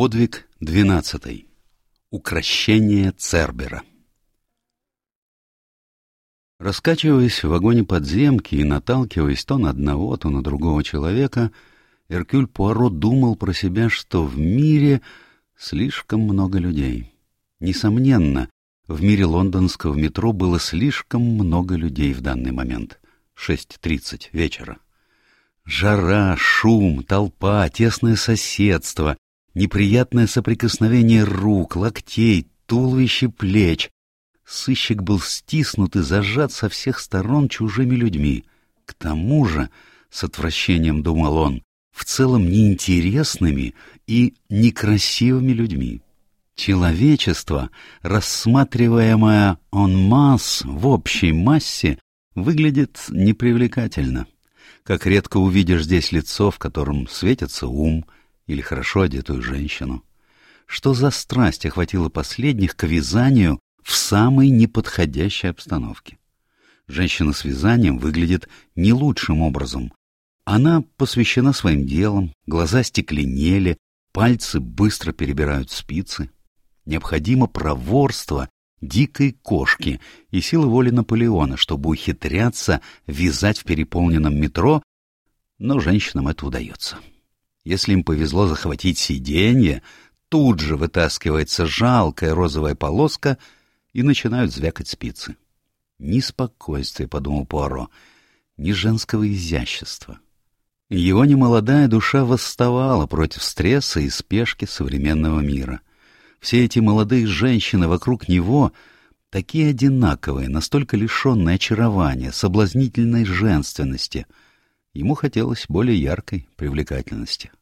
Подвиг двенадцатый. Укращение Цербера. Раскачиваясь в вагоне подземки и наталкиваясь то на одного, то на другого человека, Эркюль Пуаро думал про себя, что в мире слишком много людей. Несомненно, в мире лондонского метро было слишком много людей в данный момент. Шесть тридцать вечера. Жара, шум, толпа, тесное соседство, неприятное соприкосновение рук, локтей, туловища, плеч. Сыщик был стиснут и зажат со всех сторон чужими людьми. К тому же, с отвращением думал он, в целом неинтересными и некрасивыми людьми. Человечество, рассматриваемое он масс в общей массе, выглядит непривлекательно. Как редко увидишь здесь лицо, в котором светится ум, или хорошо одетую женщину. Что за страсть охватила последних к вязанию в самой неподходящей обстановке? Женщина с вязанием выглядит не лучшим образом. Она посвящена своим делам, глаза стекленели, пальцы быстро перебирают спицы. Необходимо проворство дикой кошки и силы воли Наполеона, чтобы ухитряться вязать в переполненном метро, но женщинам это удается. Если им повезло захватить сиденье, тут же вытаскивается жалкая розовая полоска и начинают звякать спицы. Ни спокойствия, — подумал Пуаро, — ни женского изящества. Его немолодая душа восставала против стресса и спешки современного мира. Все эти молодые женщины вокруг него такие одинаковые, настолько лишенные очарования, соблазнительной женственности — Ему хотелось более яркой привлекательности.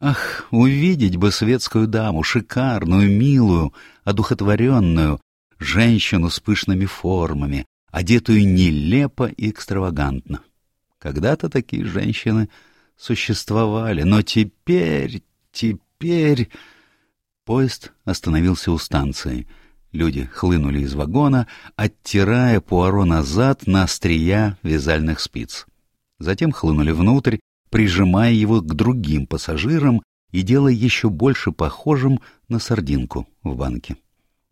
Ах, увидеть бы светскую даму, шикарную, милую, одухотворенную, женщину с пышными формами, одетую нелепо и экстравагантно. Когда-то такие женщины существовали, но теперь, теперь... Поезд остановился у станции. Люди хлынули из вагона, оттирая Пуаро назад на острия вязальных спиц затем хлынули внутрь, прижимая его к другим пассажирам и делая еще больше похожим на сардинку в банке.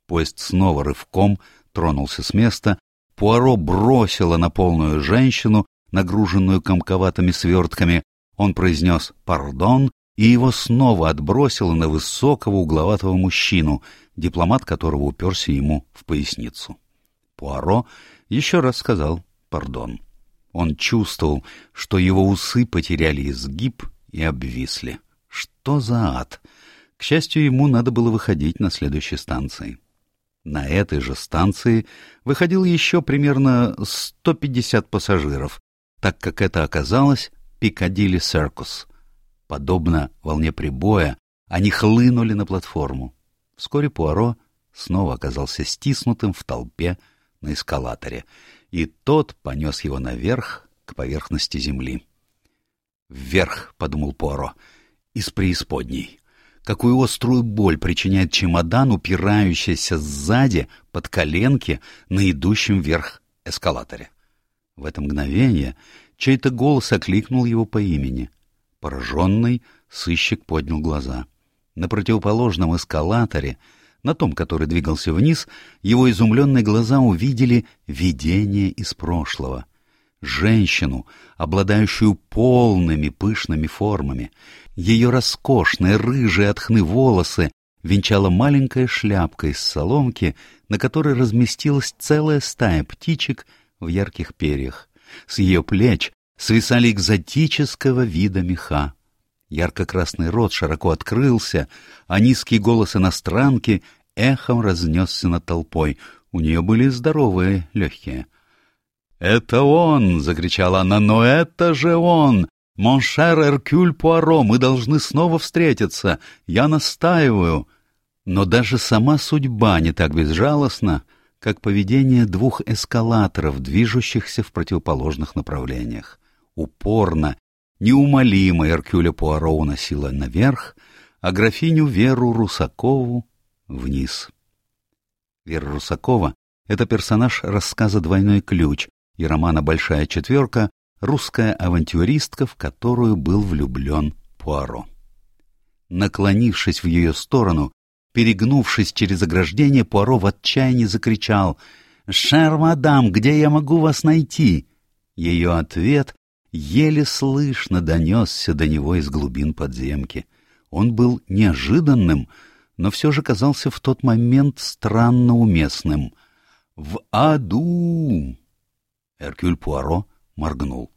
Поезд снова рывком тронулся с места, Пуаро бросило на полную женщину, нагруженную комковатыми свертками. Он произнес «пардон», и его снова отбросило на высокого угловатого мужчину, дипломат которого уперся ему в поясницу. Пуаро еще раз сказал «пардон». Он чувствовал, что его усы потеряли изгиб и обвисли. Что за ад? К счастью, ему надо было выходить на следующей станции. На этой же станции выходил еще примерно 150 пассажиров, так как это оказалось Пикадилли Серкус. Подобно волне прибоя, они хлынули на платформу. Вскоре Пуаро снова оказался стиснутым в толпе на эскалаторе, и тот понес его наверх к поверхности земли. «Вверх», — подумал Поро, — «из преисподней». Какую острую боль причиняет чемодан, упирающийся сзади под коленки на идущем вверх эскалаторе. В это мгновение чей-то голос окликнул его по имени. Пораженный сыщик поднял глаза. На противоположном эскалаторе на том, который двигался вниз, его изумленные глаза увидели видение из прошлого. Женщину, обладающую полными пышными формами. Ее роскошные рыжие от хны волосы венчала маленькая шляпка из соломки, на которой разместилась целая стая птичек в ярких перьях. С ее плеч свисали экзотического вида меха. Ярко-красный рот широко открылся, а низкий голос иностранки эхом разнесся над толпой. У нее были здоровые легкие. «Это он!» — закричала она. «Но это же он! Mon cher Эркюль Пуаро, мы должны снова встретиться! Я настаиваю!» Но даже сама судьба не так безжалостна, как поведение двух эскалаторов, движущихся в противоположных направлениях. Упорно, неумолимо Эркюля Пуаро уносила наверх, а графиню Веру Русакову вниз. Вера Русакова — это персонаж рассказа «Двойной ключ» и романа «Большая четверка», русская авантюристка, в которую был влюблен Пуаро. Наклонившись в ее сторону, перегнувшись через ограждение, Пуаро в отчаянии закричал «Шер, мадам, где я могу вас найти?» Ее ответ еле слышно донесся до него из глубин подземки. Он был неожиданным, но все же казался в тот момент странно уместным. «В аду!» Эркюль Пуаро моргнул.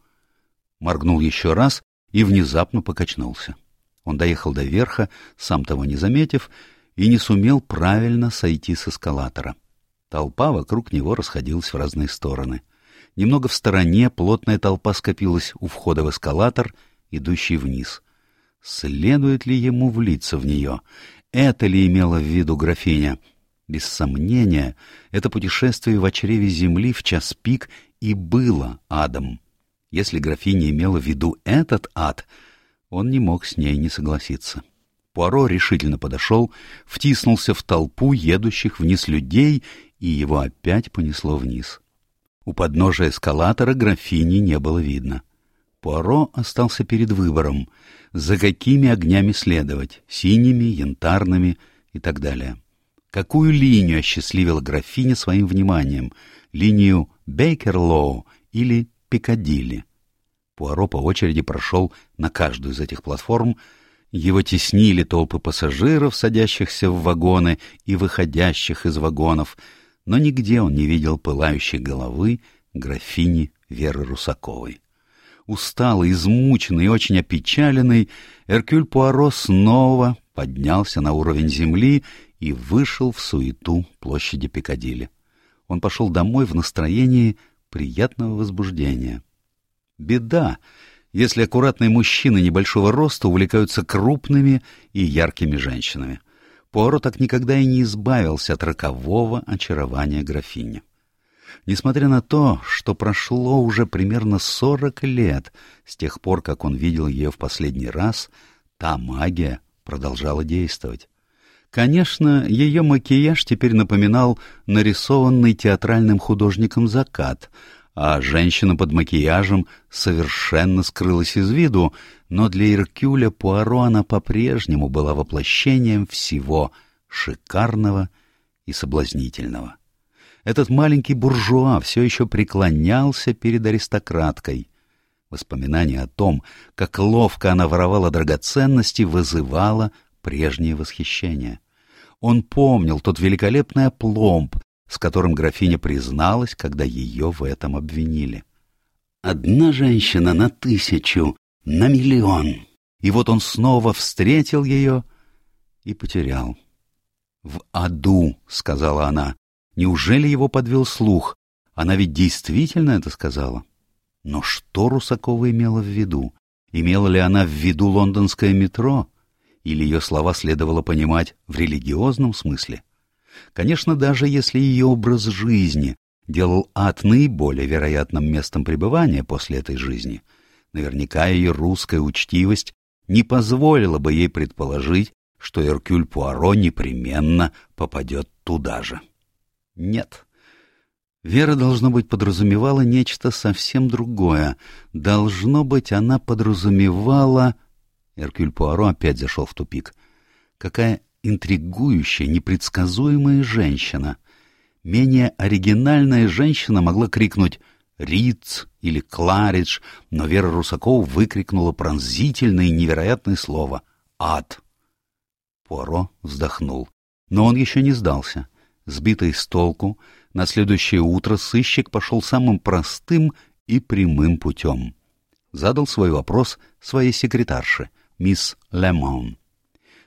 Моргнул еще раз и внезапно покачнулся. Он доехал до верха, сам того не заметив, и не сумел правильно сойти с эскалатора. Толпа вокруг него расходилась в разные стороны. Немного в стороне плотная толпа скопилась у входа в эскалатор, идущий вниз. Следует ли ему влиться в нее? Это ли имела в виду графиня? Без сомнения, это путешествие в чреве земли в час пик и было адом. Если графиня имела в виду этот ад, он не мог с ней не согласиться. Пуаро решительно подошел, втиснулся в толпу едущих вниз людей, и его опять понесло вниз. У подножия эскалатора графини не было видно. Пуаро остался перед выбором, за какими огнями следовать — синими, янтарными и так далее. Какую линию осчастливила графиня своим вниманием — линию Бейкерлоу или Пикадилли? Пуаро по очереди прошел на каждую из этих платформ, его теснили толпы пассажиров, садящихся в вагоны и выходящих из вагонов, но нигде он не видел пылающей головы графини Веры Русаковой. Усталый, измученный и очень опечаленный, Эркюль Пуаро снова поднялся на уровень земли и вышел в суету площади Пикадилли. Он пошел домой в настроении приятного возбуждения. Беда, если аккуратные мужчины небольшого роста увлекаются крупными и яркими женщинами. Пуаро так никогда и не избавился от рокового очарования графини. Несмотря на то, что прошло уже примерно сорок лет с тех пор, как он видел ее в последний раз, та магия продолжала действовать. Конечно, ее макияж теперь напоминал нарисованный театральным художником закат — а женщина под макияжем совершенно скрылась из виду, но для Иркюля Пуаро она по-прежнему была воплощением всего шикарного и соблазнительного. Этот маленький буржуа все еще преклонялся перед аристократкой. Воспоминание о том, как ловко она воровала драгоценности, вызывало прежнее восхищение. Он помнил тот великолепный опломб, с которым графиня призналась, когда ее в этом обвинили. Одна женщина на тысячу, на миллион. И вот он снова встретил ее и потерял. «В аду», — сказала она. Неужели его подвел слух? Она ведь действительно это сказала. Но что Русакова имела в виду? Имела ли она в виду лондонское метро? Или ее слова следовало понимать в религиозном смысле? Конечно, даже если ее образ жизни делал ад наиболее вероятным местом пребывания после этой жизни, наверняка ее русская учтивость не позволила бы ей предположить, что Эркюль Пуаро непременно попадет туда же. Нет. Вера, должно быть, подразумевала нечто совсем другое. Должно быть, она подразумевала... Эркюль Пуаро опять зашел в тупик. Какая интригующая, непредсказуемая женщина. Менее оригинальная женщина могла крикнуть «Риц» или «Кларидж», но Вера Русакова выкрикнула пронзительное и невероятное слово «Ад». Пуаро вздохнул. Но он еще не сдался. Сбитый с толку, на следующее утро сыщик пошел самым простым и прямым путем. Задал свой вопрос своей секретарше, мисс Лемон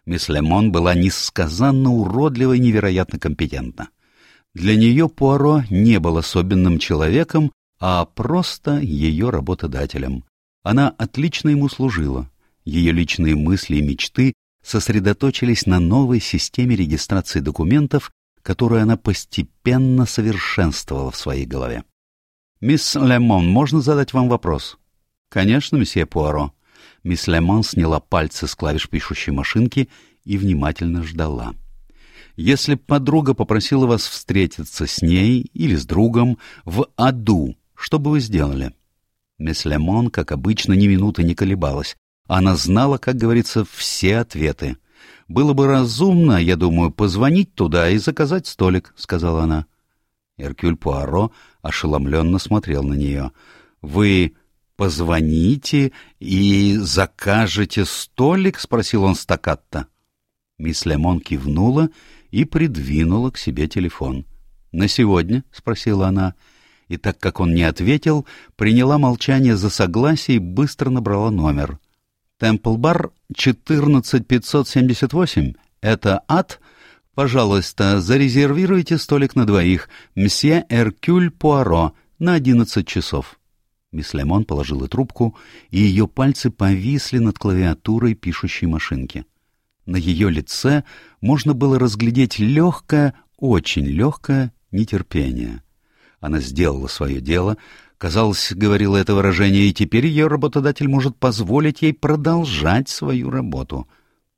мисс Лемон была несказанно уродлива и невероятно компетентна. Для нее Пуаро не был особенным человеком, а просто ее работодателем. Она отлично ему служила. Ее личные мысли и мечты сосредоточились на новой системе регистрации документов, которую она постепенно совершенствовала в своей голове. «Мисс Лемон, можно задать вам вопрос?» «Конечно, месье Пуаро». Мисс Лемон сняла пальцы с клавиш пишущей машинки и внимательно ждала. Если подруга попросила вас встретиться с ней или с другом в аду, что бы вы сделали? Мисс Лемон, как обычно, ни минуты не колебалась. Она знала, как говорится, все ответы. Было бы разумно, я думаю, позвонить туда и заказать столик», — сказала она. Эркюль Пуаро ошеломленно смотрел на нее. «Вы позвоните и закажете столик?» — спросил он стаккатто. Мисс Лемон кивнула и придвинула к себе телефон. «На сегодня?» — спросила она. И так как он не ответил, приняла молчание за согласие и быстро набрала номер. «Темпл-бар 14578. Это ад?» «Пожалуйста, зарезервируйте столик на двоих. Мсье Эркюль Пуаро на одиннадцать часов». Мисс Лемон положила трубку, и ее пальцы повисли над клавиатурой пишущей машинки. На ее лице можно было разглядеть легкое, очень легкое нетерпение. Она сделала свое дело, казалось, говорило это выражение, и теперь ее работодатель может позволить ей продолжать свою работу.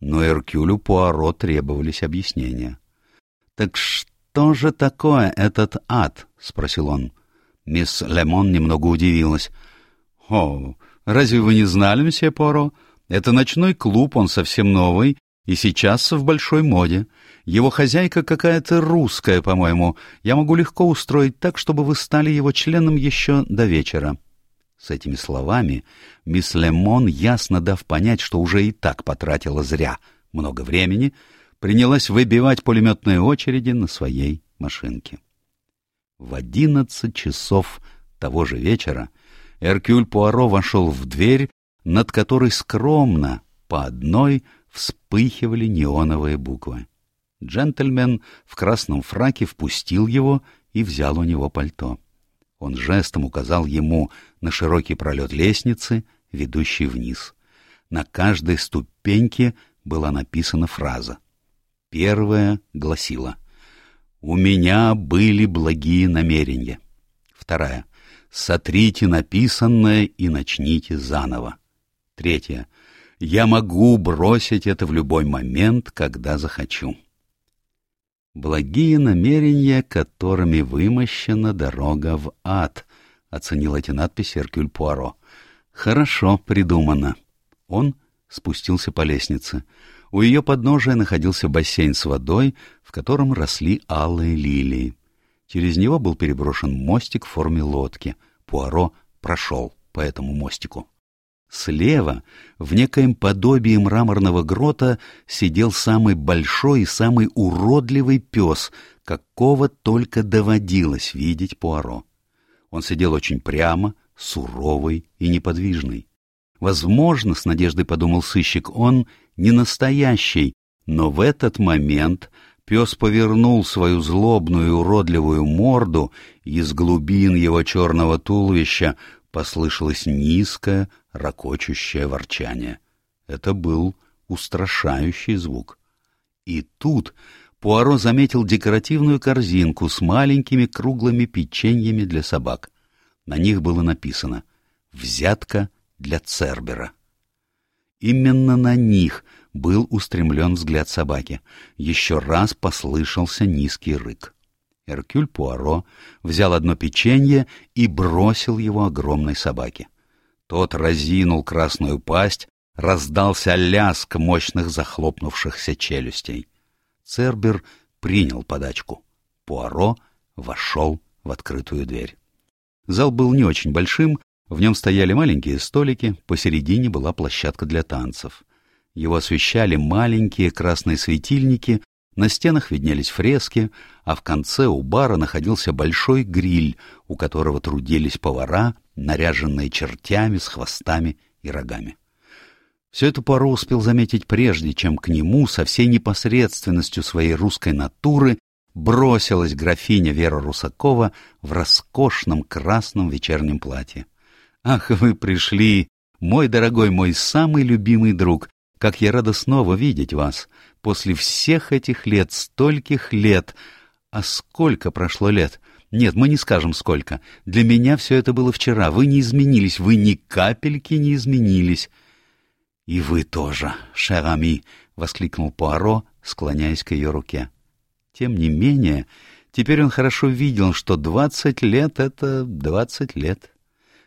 Но Эркюлю Пуаро требовались объяснения. — Так что же такое этот ад? — спросил он. Мисс Лемон немного удивилась. — О, разве вы не знали, мсье Пуаро? Это ночной клуб, он совсем новый, и сейчас в большой моде. Его хозяйка какая-то русская, по-моему. Я могу легко устроить так, чтобы вы стали его членом еще до вечера». С этими словами мисс Лемон, ясно дав понять, что уже и так потратила зря много времени, принялась выбивать пулеметные очереди на своей машинке. В одиннадцать часов того же вечера Эркюль Пуаро вошел в дверь, над которой скромно, по одной, вспыхивали неоновые буквы. Джентльмен в красном фраке впустил его и взял у него пальто. Он жестом указал ему на широкий пролет лестницы, ведущий вниз. На каждой ступеньке была написана фраза. Первая гласила «У меня были благие намерения». Вторая «Сотрите написанное и начните заново». Третья «Я могу бросить это в любой момент, когда захочу». «Благие намерения, которыми вымощена дорога в ад», — оценил эти надписи Эркюль Пуаро. «Хорошо придумано». Он спустился по лестнице. У ее подножия находился бассейн с водой, в котором росли алые лилии. Через него был переброшен мостик в форме лодки. Пуаро прошел по этому мостику. Слева, в некоем подобии мраморного грота, сидел самый большой и самый уродливый пес, какого только доводилось видеть Пуаро. Он сидел очень прямо, суровый и неподвижный. Возможно, с надеждой подумал сыщик, он не настоящий, но в этот момент пес повернул свою злобную и уродливую морду, и из глубин его черного туловища послышалось низкое, ракочущее ворчание. Это был устрашающий звук. И тут Пуаро заметил декоративную корзинку с маленькими круглыми печеньями для собак. На них было написано «Взятка для Цербера». Именно на них был устремлен взгляд собаки. Еще раз послышался низкий рык. Эркюль Пуаро взял одно печенье и бросил его огромной собаке. Тот разинул красную пасть, раздался ляск мощных захлопнувшихся челюстей. Цербер принял подачку. Пуаро вошел в открытую дверь. Зал был не очень большим, в нем стояли маленькие столики, посередине была площадка для танцев. Его освещали маленькие красные светильники, на стенах виднелись фрески, а в конце у бара находился большой гриль, у которого трудились повара, наряженные чертями с хвостами и рогами. Все это Паро успел заметить прежде, чем к нему со всей непосредственностью своей русской натуры бросилась графиня Вера Русакова в роскошном красном вечернем платье. «Ах, вы пришли, мой дорогой, мой самый любимый друг! Как я рада снова видеть вас! После всех этих лет, стольких лет. А сколько прошло лет? Нет, мы не скажем сколько. Для меня все это было вчера. Вы не изменились, вы ни капельки не изменились. И вы тоже, шерами, — воскликнул Пуаро, склоняясь к ее руке. Тем не менее, теперь он хорошо видел, что двадцать лет — это двадцать лет.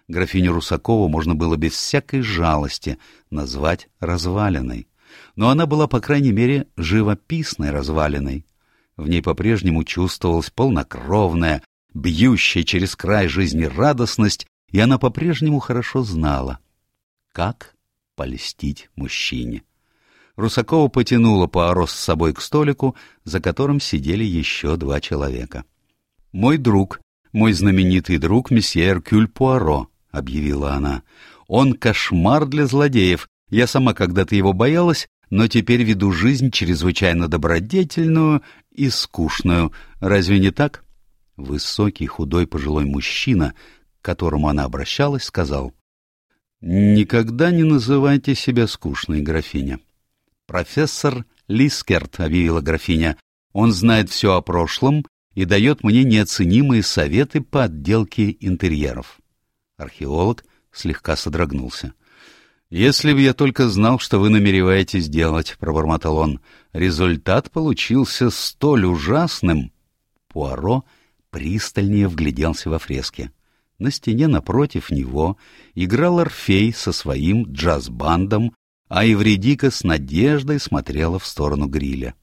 Графиню Русакову можно было без всякой жалости назвать развалиной. но она была, по крайней мере, живописной развалиной. В ней по-прежнему чувствовалась полнокровная, бьющая через край жизни радостность, и она по-прежнему хорошо знала, как полистить мужчине. Русакова потянула Пуаро с собой к столику, за которым сидели еще два человека. «Мой друг, мой знаменитый друг месье Эркюль Пуаро», — объявила она. «Он кошмар для злодеев. Я сама когда-то его боялась, но теперь веду жизнь чрезвычайно добродетельную и скучную. Разве не так?» Высокий, худой пожилой мужчина, к которому она обращалась, сказал. «Никогда не называйте себя скучной, графиня. «Профессор Лискерт», — объявила графиня. «Он знает все о прошлом и дает мне неоценимые советы по отделке интерьеров». Археолог слегка содрогнулся. «Если бы я только знал, что вы намереваетесь делать», — пробормотал он, — «результат получился столь ужасным». Пуаро пристальнее вгляделся во фрески. На стене напротив него играл Орфей со своим джаз-бандом а Евредика с надеждой смотрела в сторону гриля.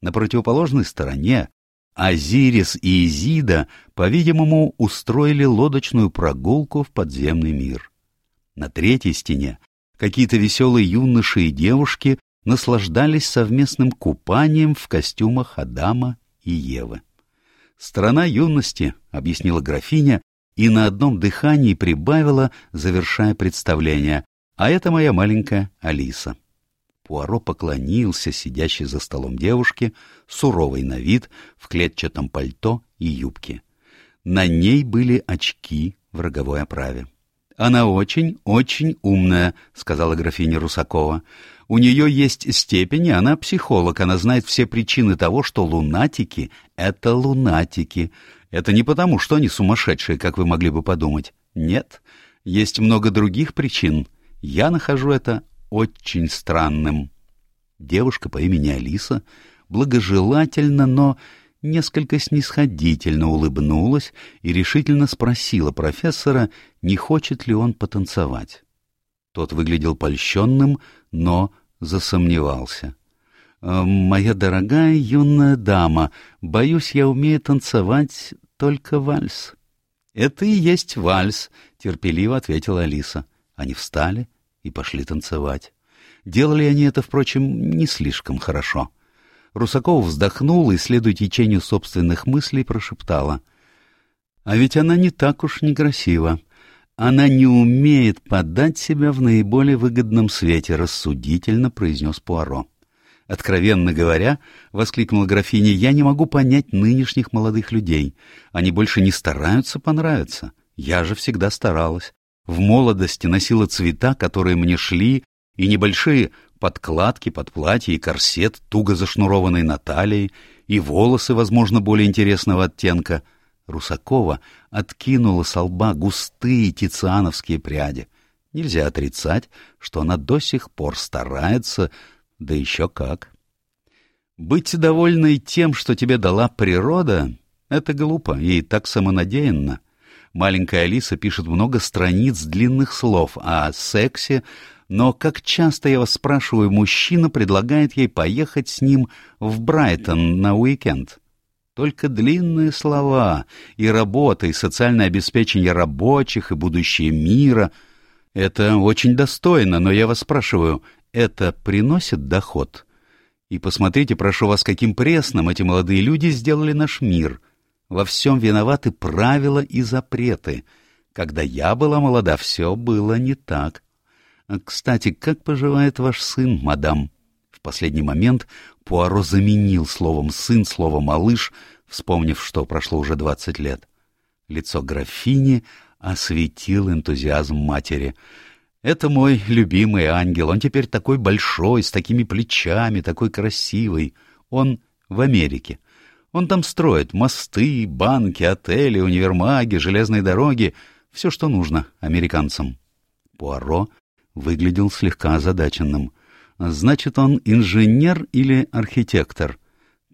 На противоположной стороне Азирис и Изида, по-видимому, устроили лодочную прогулку в подземный мир. На третьей стене какие-то веселые юноши и девушки наслаждались совместным купанием в костюмах Адама и Евы. «Страна юности», — объяснила графиня, и на одном дыхании прибавила, завершая представление. А это моя маленькая Алиса. Пуаро поклонился сидящей за столом девушке, суровой на вид, в клетчатом пальто и юбке. На ней были очки в роговой оправе. «Она очень-очень умная», — сказала графиня Русакова. «У нее есть степень, и она психолог. Она знает все причины того, что лунатики — это лунатики. Это не потому, что они сумасшедшие, как вы могли бы подумать. Нет, есть много других причин». Я нахожу это очень странным. Девушка по имени Алиса благожелательно, но несколько снисходительно улыбнулась и решительно спросила профессора, не хочет ли он потанцевать. Тот выглядел польщенным, но засомневался. «Э, «Моя дорогая юная дама, боюсь, я умею танцевать только вальс». «Это и есть вальс», — терпеливо ответила Алиса. Они встали и пошли танцевать. Делали они это, впрочем, не слишком хорошо. Русаков вздохнул и, следуя течению собственных мыслей, прошептала. «А ведь она не так уж некрасива. Она не умеет подать себя в наиболее выгодном свете», — рассудительно произнес Пуаро. «Откровенно говоря, — воскликнула графиня, — я не могу понять нынешних молодых людей. Они больше не стараются понравиться. Я же всегда старалась. В молодости носила цвета, которые мне шли, и небольшие подкладки под платье и корсет, туго зашнурованный на талии, и волосы, возможно, более интересного оттенка. Русакова откинула со лба густые тициановские пряди. Нельзя отрицать, что она до сих пор старается, да еще как. Быть довольной тем, что тебе дала природа, — это глупо и так самонадеянно. Маленькая Алиса пишет много страниц длинных слов о сексе, но как часто я вас спрашиваю, мужчина предлагает ей поехать с ним в Брайтон на уикенд. Только длинные слова и работа, и социальное обеспечение рабочих, и будущее мира — это очень достойно, но я вас спрашиваю, это приносит доход? И посмотрите, прошу вас, каким пресным эти молодые люди сделали наш мир — во всем виноваты правила и запреты. Когда я была молода, все было не так. Кстати, как поживает ваш сын, мадам? В последний момент Пуаро заменил словом «сын» слово «малыш», вспомнив, что прошло уже двадцать лет. Лицо графини осветил энтузиазм матери. «Это мой любимый ангел. Он теперь такой большой, с такими плечами, такой красивый. Он в Америке. Он там строит мосты, банки, отели, универмаги, железные дороги, все, что нужно американцам. Пуаро выглядел слегка озадаченным. Значит, он инженер или архитектор?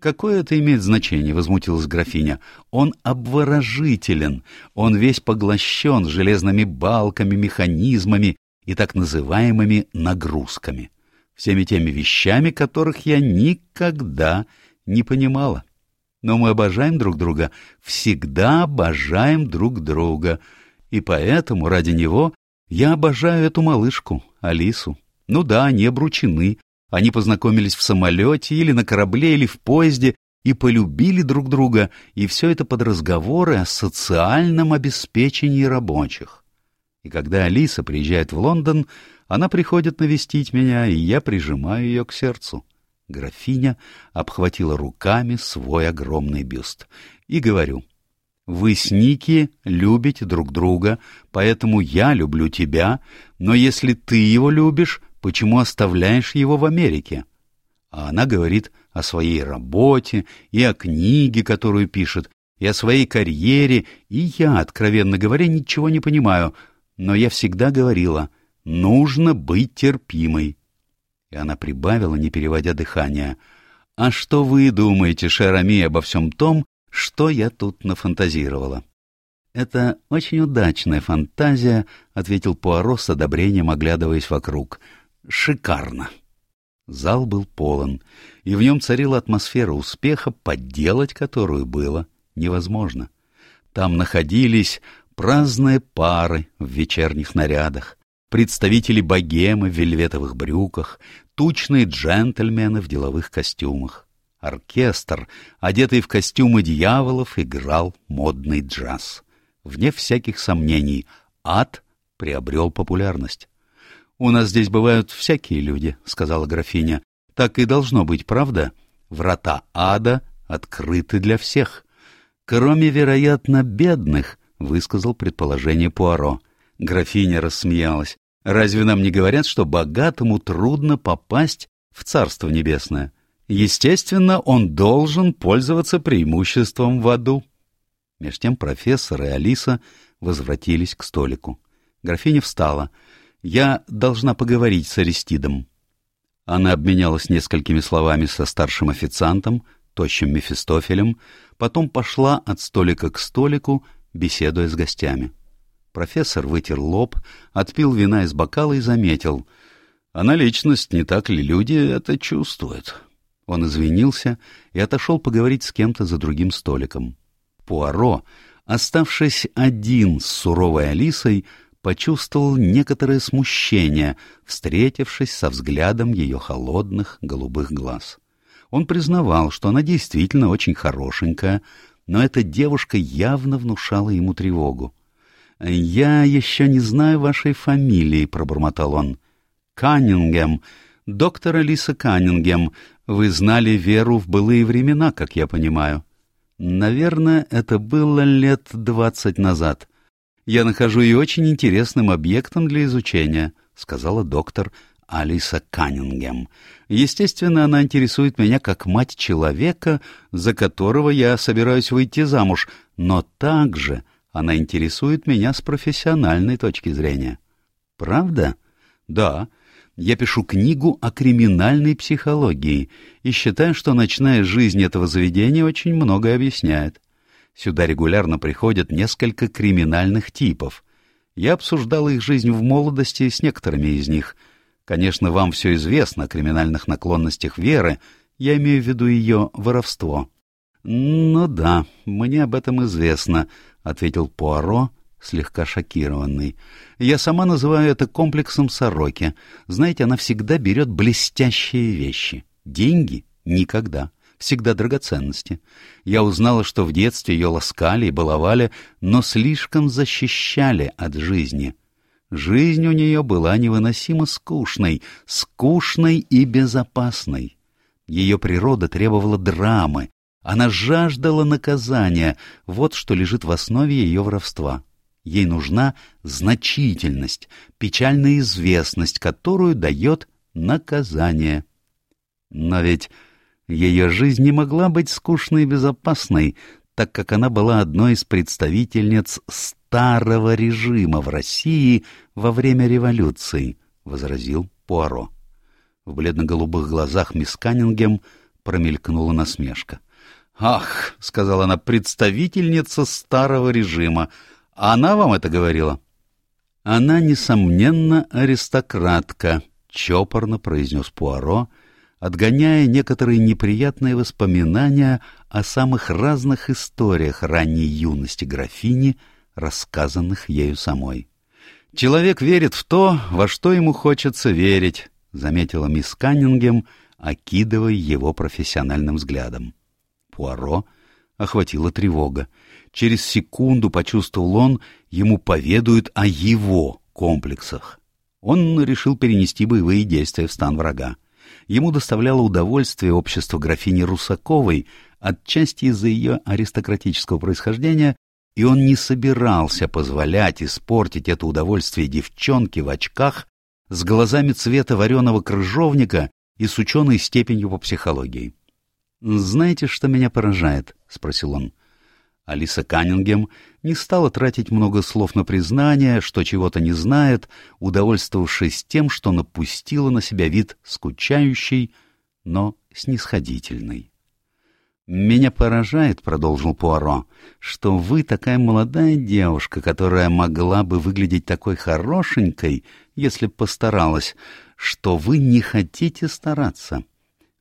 Какое это имеет значение, возмутилась графиня. Он обворожителен, он весь поглощен железными балками, механизмами и так называемыми нагрузками. всеми теми вещами, которых я никогда не понимала. Но мы обожаем друг друга, всегда обожаем друг друга, и поэтому ради него я обожаю эту малышку, Алису. Ну да, они обручены, они познакомились в самолете или на корабле или в поезде и полюбили друг друга, и все это под разговоры о социальном обеспечении рабочих. И когда Алиса приезжает в Лондон, она приходит навестить меня, и я прижимаю ее к сердцу. Графиня обхватила руками свой огромный бюст. И говорю, «Вы с Ники любите друг друга, поэтому я люблю тебя, но если ты его любишь, почему оставляешь его в Америке?» А она говорит о своей работе и о книге, которую пишет, и о своей карьере, и я, откровенно говоря, ничего не понимаю, но я всегда говорила, нужно быть терпимой. И она прибавила, не переводя дыхания, «А что вы думаете, Шарами, обо всем том, что я тут нафантазировала?» «Это очень удачная фантазия», — ответил Пуаро с одобрением, оглядываясь вокруг. «Шикарно!» Зал был полон, и в нем царила атмосфера успеха, подделать которую было невозможно. Там находились праздные пары в вечерних нарядах, представители богемы в вельветовых брюках, тучные джентльмены в деловых костюмах. Оркестр, одетый в костюмы дьяволов, играл модный джаз. Вне всяких сомнений, ад приобрел популярность. «У нас здесь бывают всякие люди», — сказала графиня. «Так и должно быть, правда? Врата ада открыты для всех. Кроме, вероятно, бедных», — высказал предположение Пуаро. Графиня рассмеялась. Разве нам не говорят, что богатому трудно попасть в Царство Небесное? Естественно, он должен пользоваться преимуществом в аду. Меж тем профессор и Алиса возвратились к столику. Графиня встала. «Я должна поговорить с Аристидом». Она обменялась несколькими словами со старшим официантом, тощим Мефистофелем, потом пошла от столика к столику, беседуя с гостями. Профессор вытер лоб, отпил вина из бокала и заметил. Она личность, не так ли люди это чувствуют? Он извинился и отошел поговорить с кем-то за другим столиком. Пуаро, оставшись один с суровой Алисой, почувствовал некоторое смущение, встретившись со взглядом ее холодных голубых глаз. Он признавал, что она действительно очень хорошенькая, но эта девушка явно внушала ему тревогу. «Я еще не знаю вашей фамилии», — пробормотал он. «Каннингем. Доктор Алиса Каннингем. Вы знали Веру в былые времена, как я понимаю». «Наверное, это было лет двадцать назад. Я нахожу ее очень интересным объектом для изучения», — сказала доктор Алиса Каннингем. «Естественно, она интересует меня как мать человека, за которого я собираюсь выйти замуж, но также...» Она интересует меня с профессиональной точки зрения. Правда? Да. Я пишу книгу о криминальной психологии и считаю, что ночная жизнь этого заведения очень многое объясняет. Сюда регулярно приходят несколько криминальных типов. Я обсуждал их жизнь в молодости с некоторыми из них. Конечно, вам все известно о криминальных наклонностях Веры, я имею в виду ее воровство. Ну да, мне об этом известно, ответил Пуаро, слегка шокированный. Я сама называю это комплексом сороки. Знаете, она всегда берет блестящие вещи. Деньги — никогда. Всегда драгоценности. Я узнала, что в детстве ее ласкали и баловали, но слишком защищали от жизни. Жизнь у нее была невыносимо скучной, скучной и безопасной. Ее природа требовала драмы, она жаждала наказания, вот что лежит в основе ее воровства. Ей нужна значительность, печальная известность, которую дает наказание. Но ведь ее жизнь не могла быть скучной и безопасной, так как она была одной из представительниц старого режима в России во время революции, — возразил Пуаро. В бледно-голубых глазах мисс Каннингем промелькнула насмешка. «Ах», — сказала она, — «представительница старого режима. Она вам это говорила?» «Она, несомненно, аристократка», — чопорно произнес Пуаро, отгоняя некоторые неприятные воспоминания о самых разных историях ранней юности графини, рассказанных ею самой. «Человек верит в то, во что ему хочется верить», — заметила мисс Каннингем, окидывая его профессиональным взглядом. Пуаро охватила тревога. Через секунду почувствовал он, ему поведают о его комплексах. Он решил перенести боевые действия в стан врага. Ему доставляло удовольствие общество графини Русаковой, отчасти из-за ее аристократического происхождения, и он не собирался позволять испортить это удовольствие девчонке в очках с глазами цвета вареного крыжовника и с ученой степенью по психологии. «Знаете, что меня поражает?» — спросил он. Алиса Каннингем не стала тратить много слов на признание, что чего-то не знает, удовольствовавшись тем, что напустила на себя вид скучающий, но снисходительный. «Меня поражает, — продолжил Пуаро, — что вы такая молодая девушка, которая могла бы выглядеть такой хорошенькой, если б постаралась, что вы не хотите стараться.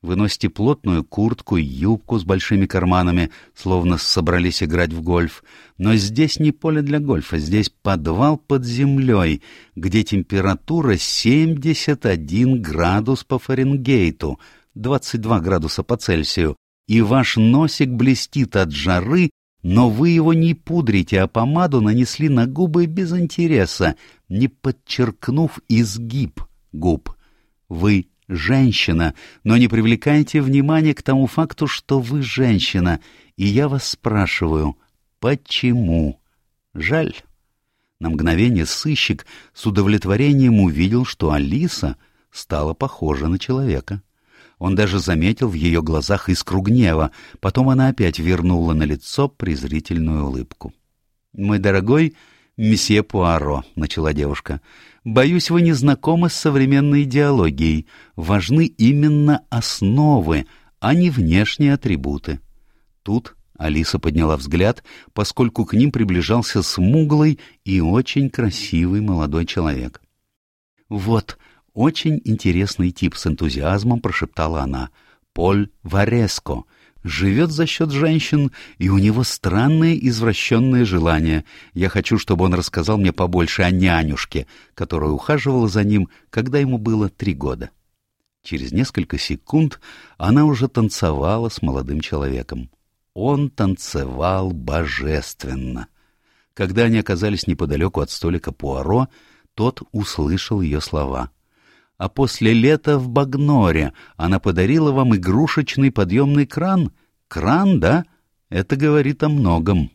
Вы носите плотную куртку и юбку с большими карманами, словно собрались играть в гольф. Но здесь не поле для гольфа, здесь подвал под землей, где температура 71 градус по Фаренгейту, 22 градуса по Цельсию, и ваш носик блестит от жары, но вы его не пудрите, а помаду нанесли на губы без интереса, не подчеркнув изгиб губ. Вы женщина, но не привлекайте внимания к тому факту, что вы женщина, и я вас спрашиваю, почему? Жаль. На мгновение сыщик с удовлетворением увидел, что Алиса стала похожа на человека. Он даже заметил в ее глазах искру гнева, потом она опять вернула на лицо презрительную улыбку. «Мой дорогой месье Пуаро», — начала девушка, — «боюсь, вы не знакомы с современной идеологией. Важны именно основы, а не внешние атрибуты». Тут Алиса подняла взгляд, поскольку к ним приближался смуглый и очень красивый молодой человек. «Вот, очень интересный тип с энтузиазмом прошептала она. Поль Вареско. Живет за счет женщин, и у него странные извращенные желания. Я хочу, чтобы он рассказал мне побольше о нянюшке, которая ухаживала за ним, когда ему было три года. Через несколько секунд она уже танцевала с молодым человеком. Он танцевал божественно. Когда они оказались неподалеку от столика Пуаро, тот услышал ее слова — а после лета в Багноре она подарила вам игрушечный подъемный кран. Кран, да? Это говорит о многом.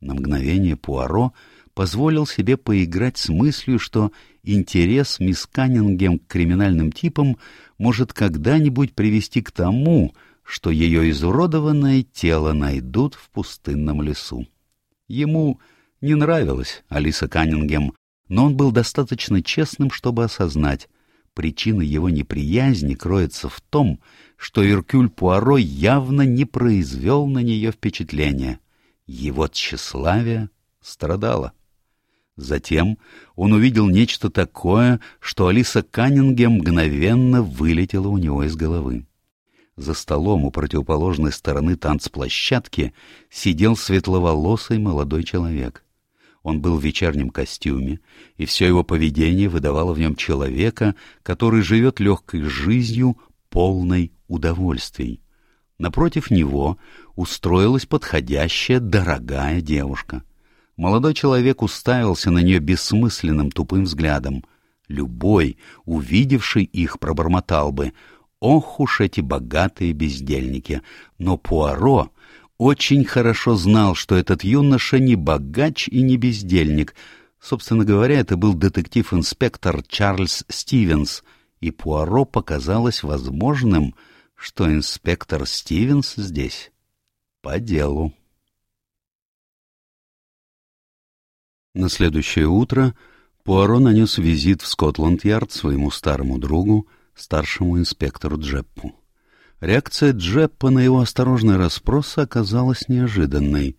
На мгновение Пуаро позволил себе поиграть с мыслью, что интерес мисс Каннингем к криминальным типам может когда-нибудь привести к тому, что ее изуродованное тело найдут в пустынном лесу. Ему не нравилась Алиса Каннингем, но он был достаточно честным, чтобы осознать, Причина его неприязни кроется в том, что Иркюль Пуаро явно не произвел на нее впечатления. Его тщеславие страдало. Затем он увидел нечто такое, что Алиса Каннингем мгновенно вылетела у него из головы. За столом у противоположной стороны танцплощадки сидел светловолосый молодой человек. Он был в вечернем костюме, и все его поведение выдавало в нем человека, который живет легкой жизнью, полной удовольствий. Напротив него устроилась подходящая, дорогая девушка. Молодой человек уставился на нее бессмысленным тупым взглядом. Любой, увидевший их, пробормотал бы «Ох уж эти богатые бездельники!» Но Пуаро очень хорошо знал, что этот юноша не богач и не бездельник. Собственно говоря, это был детектив-инспектор Чарльз Стивенс, и Пуаро показалось возможным, что инспектор Стивенс здесь по делу. На следующее утро Пуаро нанес визит в Скотланд-Ярд своему старому другу, старшему инспектору Джеппу. Реакция Джеппа на его осторожный расспрос оказалась неожиданной.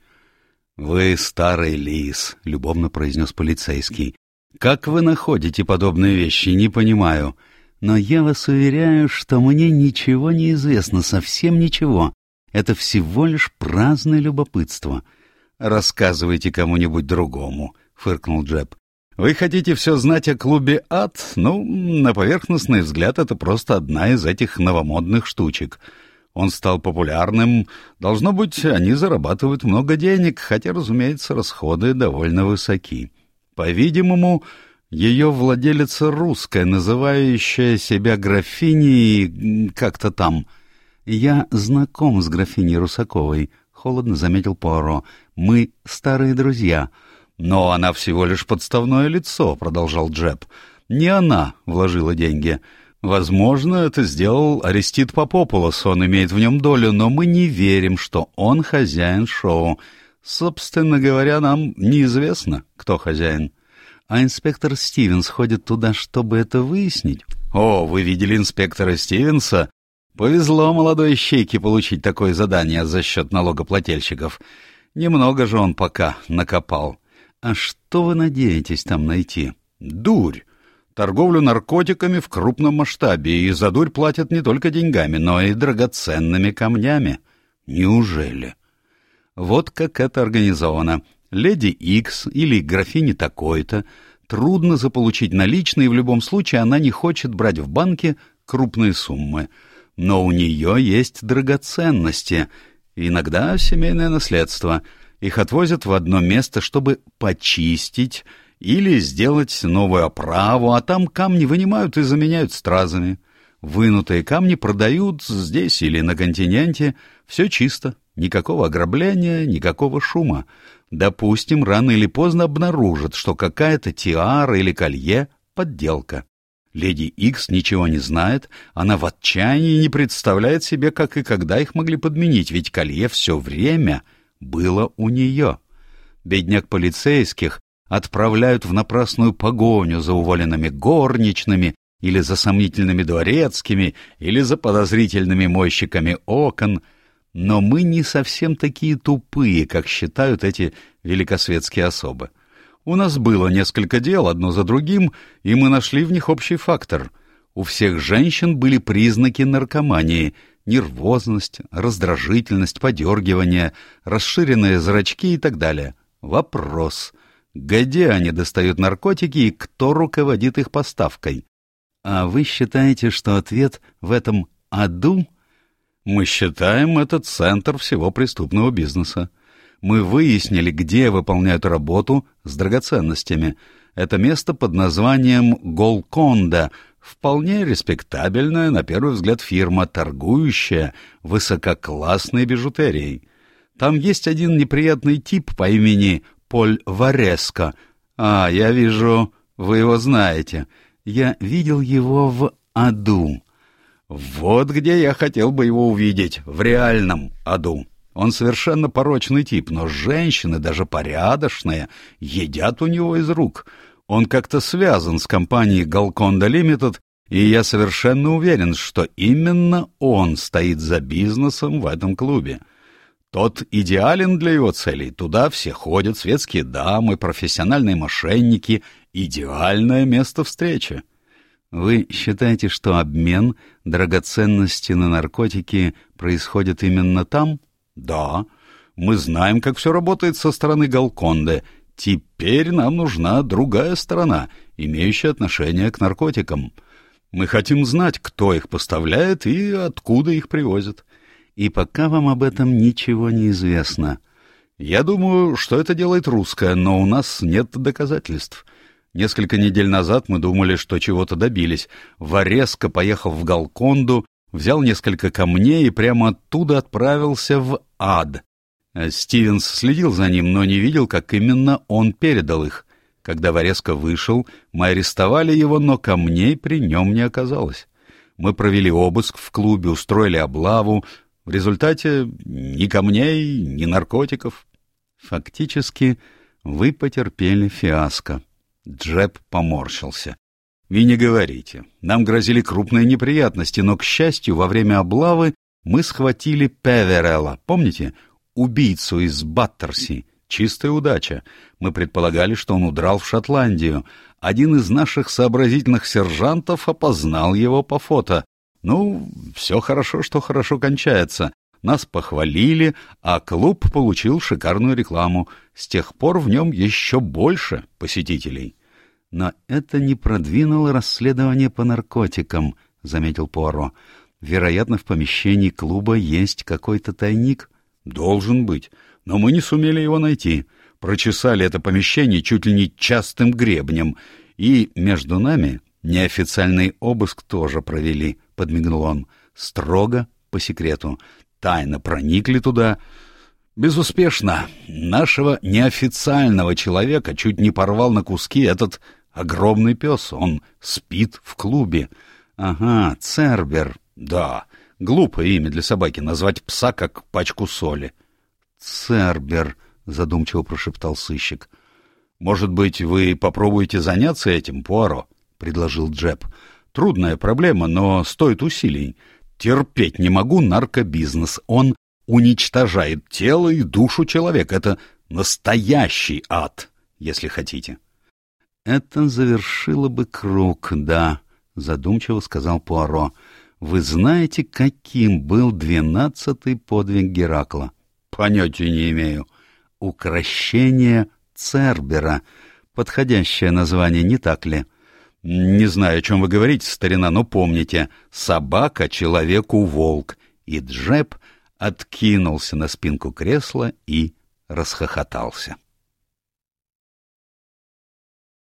«Вы старый лис», — любовно произнес полицейский. «Как вы находите подобные вещи, не понимаю. Но я вас уверяю, что мне ничего не известно, совсем ничего. Это всего лишь праздное любопытство. Рассказывайте кому-нибудь другому, фыркнул Джеб. Вы хотите все знать о клубе «Ад»? Ну, на поверхностный взгляд, это просто одна из этих новомодных штучек. Он стал популярным. Должно быть, они зарабатывают много денег, хотя, разумеется, расходы довольно высоки. По-видимому, ее владелица русская, называющая себя графиней как-то там. Я знаком с графиней Русаковой, — холодно заметил Пуаро. Мы старые друзья. — «Но она всего лишь подставное лицо», — продолжал Джеб. «Не она вложила деньги. Возможно, это сделал Арестит Попопулос, он имеет в нем долю, но мы не верим, что он хозяин шоу. Собственно говоря, нам неизвестно, кто хозяин». «А инспектор Стивенс ходит туда, чтобы это выяснить?» «О, вы видели инспектора Стивенса? Повезло молодой щейке получить такое задание за счет налогоплательщиков. Немного же он пока накопал». «А что вы надеетесь там найти?» «Дурь. Торговлю наркотиками в крупном масштабе, и за дурь платят не только деньгами, но и драгоценными камнями». «Неужели?» «Вот как это организовано. Леди Икс или графине такой-то трудно заполучить наличные, и в любом случае она не хочет брать в банке крупные суммы. Но у нее есть драгоценности, иногда семейное наследство — их отвозят в одно место, чтобы почистить или сделать новую оправу, а там камни вынимают и заменяют стразами. Вынутые камни продают здесь или на континенте. Все чисто, никакого ограбления, никакого шума. Допустим, рано или поздно обнаружат, что какая-то тиара или колье — подделка. Леди Икс ничего не знает, она в отчаянии не представляет себе, как и когда их могли подменить, ведь колье все время — было у нее. Бедняк полицейских отправляют в напрасную погоню за уволенными горничными или за сомнительными дворецкими, или за подозрительными мойщиками окон, но мы не совсем такие тупые, как считают эти великосветские особы. У нас было несколько дел, одно за другим, и мы нашли в них общий фактор. У всех женщин были признаки наркомании — нервозность, раздражительность, подергивание, расширенные зрачки и так далее. Вопрос, где они достают наркотики и кто руководит их поставкой? А вы считаете, что ответ в этом аду? Мы считаем это центр всего преступного бизнеса. Мы выяснили, где выполняют работу с драгоценностями. Это место под названием Голконда — Вполне респектабельная, на первый взгляд, фирма, торгующая высококлассной бижутерией. Там есть один неприятный тип по имени Поль Вареско. А, я вижу, вы его знаете. Я видел его в аду. Вот где я хотел бы его увидеть, в реальном аду. Он совершенно порочный тип, но женщины, даже порядочные, едят у него из рук — он как-то связан с компанией Golconda Limited, и я совершенно уверен, что именно он стоит за бизнесом в этом клубе. Тот идеален для его целей. Туда все ходят, светские дамы, профессиональные мошенники. Идеальное место встречи. Вы считаете, что обмен драгоценности на наркотики происходит именно там? Да. Мы знаем, как все работает со стороны Галконды, Теперь нам нужна другая сторона, имеющая отношение к наркотикам. Мы хотим знать, кто их поставляет и откуда их привозят. И пока вам об этом ничего не известно. Я думаю, что это делает русская, но у нас нет доказательств. Несколько недель назад мы думали, что чего-то добились. Вареско поехал в Галконду, взял несколько камней и прямо оттуда отправился в ад. Э, Стивенс следил за ним, но не видел, как именно он передал их. Когда Вареско вышел, мы арестовали его, но камней при нем не оказалось. Мы провели обыск в клубе, устроили облаву. В результате ни камней, ни наркотиков. Фактически вы потерпели фиаско. Джеб поморщился. И не говорите. Нам грозили крупные неприятности, но, к счастью, во время облавы мы схватили Певерелла. Помните? Убийцу из Баттерси, Чистая удача. Мы предполагали, что он удрал в Шотландию. Один из наших сообразительных сержантов опознал его по фото. Ну, все хорошо, что хорошо кончается. Нас похвалили, а клуб получил шикарную рекламу. С тех пор в нем еще больше посетителей. Но это не продвинуло расследование по наркотикам, — заметил Пуаро. Вероятно, в помещении клуба есть какой-то тайник. Должен быть но мы не сумели его найти. Прочесали это помещение чуть ли не частым гребнем. И между нами неофициальный обыск тоже провели, — подмигнул он. Строго, по секрету. Тайно проникли туда. Безуспешно. Нашего неофициального человека чуть не порвал на куски этот огромный пес. Он спит в клубе. Ага, Цербер. Да, глупое имя для собаки назвать пса как пачку соли. Цербер, — задумчиво прошептал сыщик. — Может быть, вы попробуете заняться этим, Пуаро? — предложил Джеб. — Трудная проблема, но стоит усилий. Терпеть не могу наркобизнес. Он уничтожает тело и душу человека. Это настоящий ад, если хотите. — Это завершило бы круг, да, — задумчиво сказал Пуаро. — Вы знаете, каким был двенадцатый подвиг Геракла? — Понятия не имею. Укращение Цербера. Подходящее название, не так ли? Не знаю, о чем вы говорите, старина, но помните. Собака человеку волк. И Джеб откинулся на спинку кресла и расхохотался.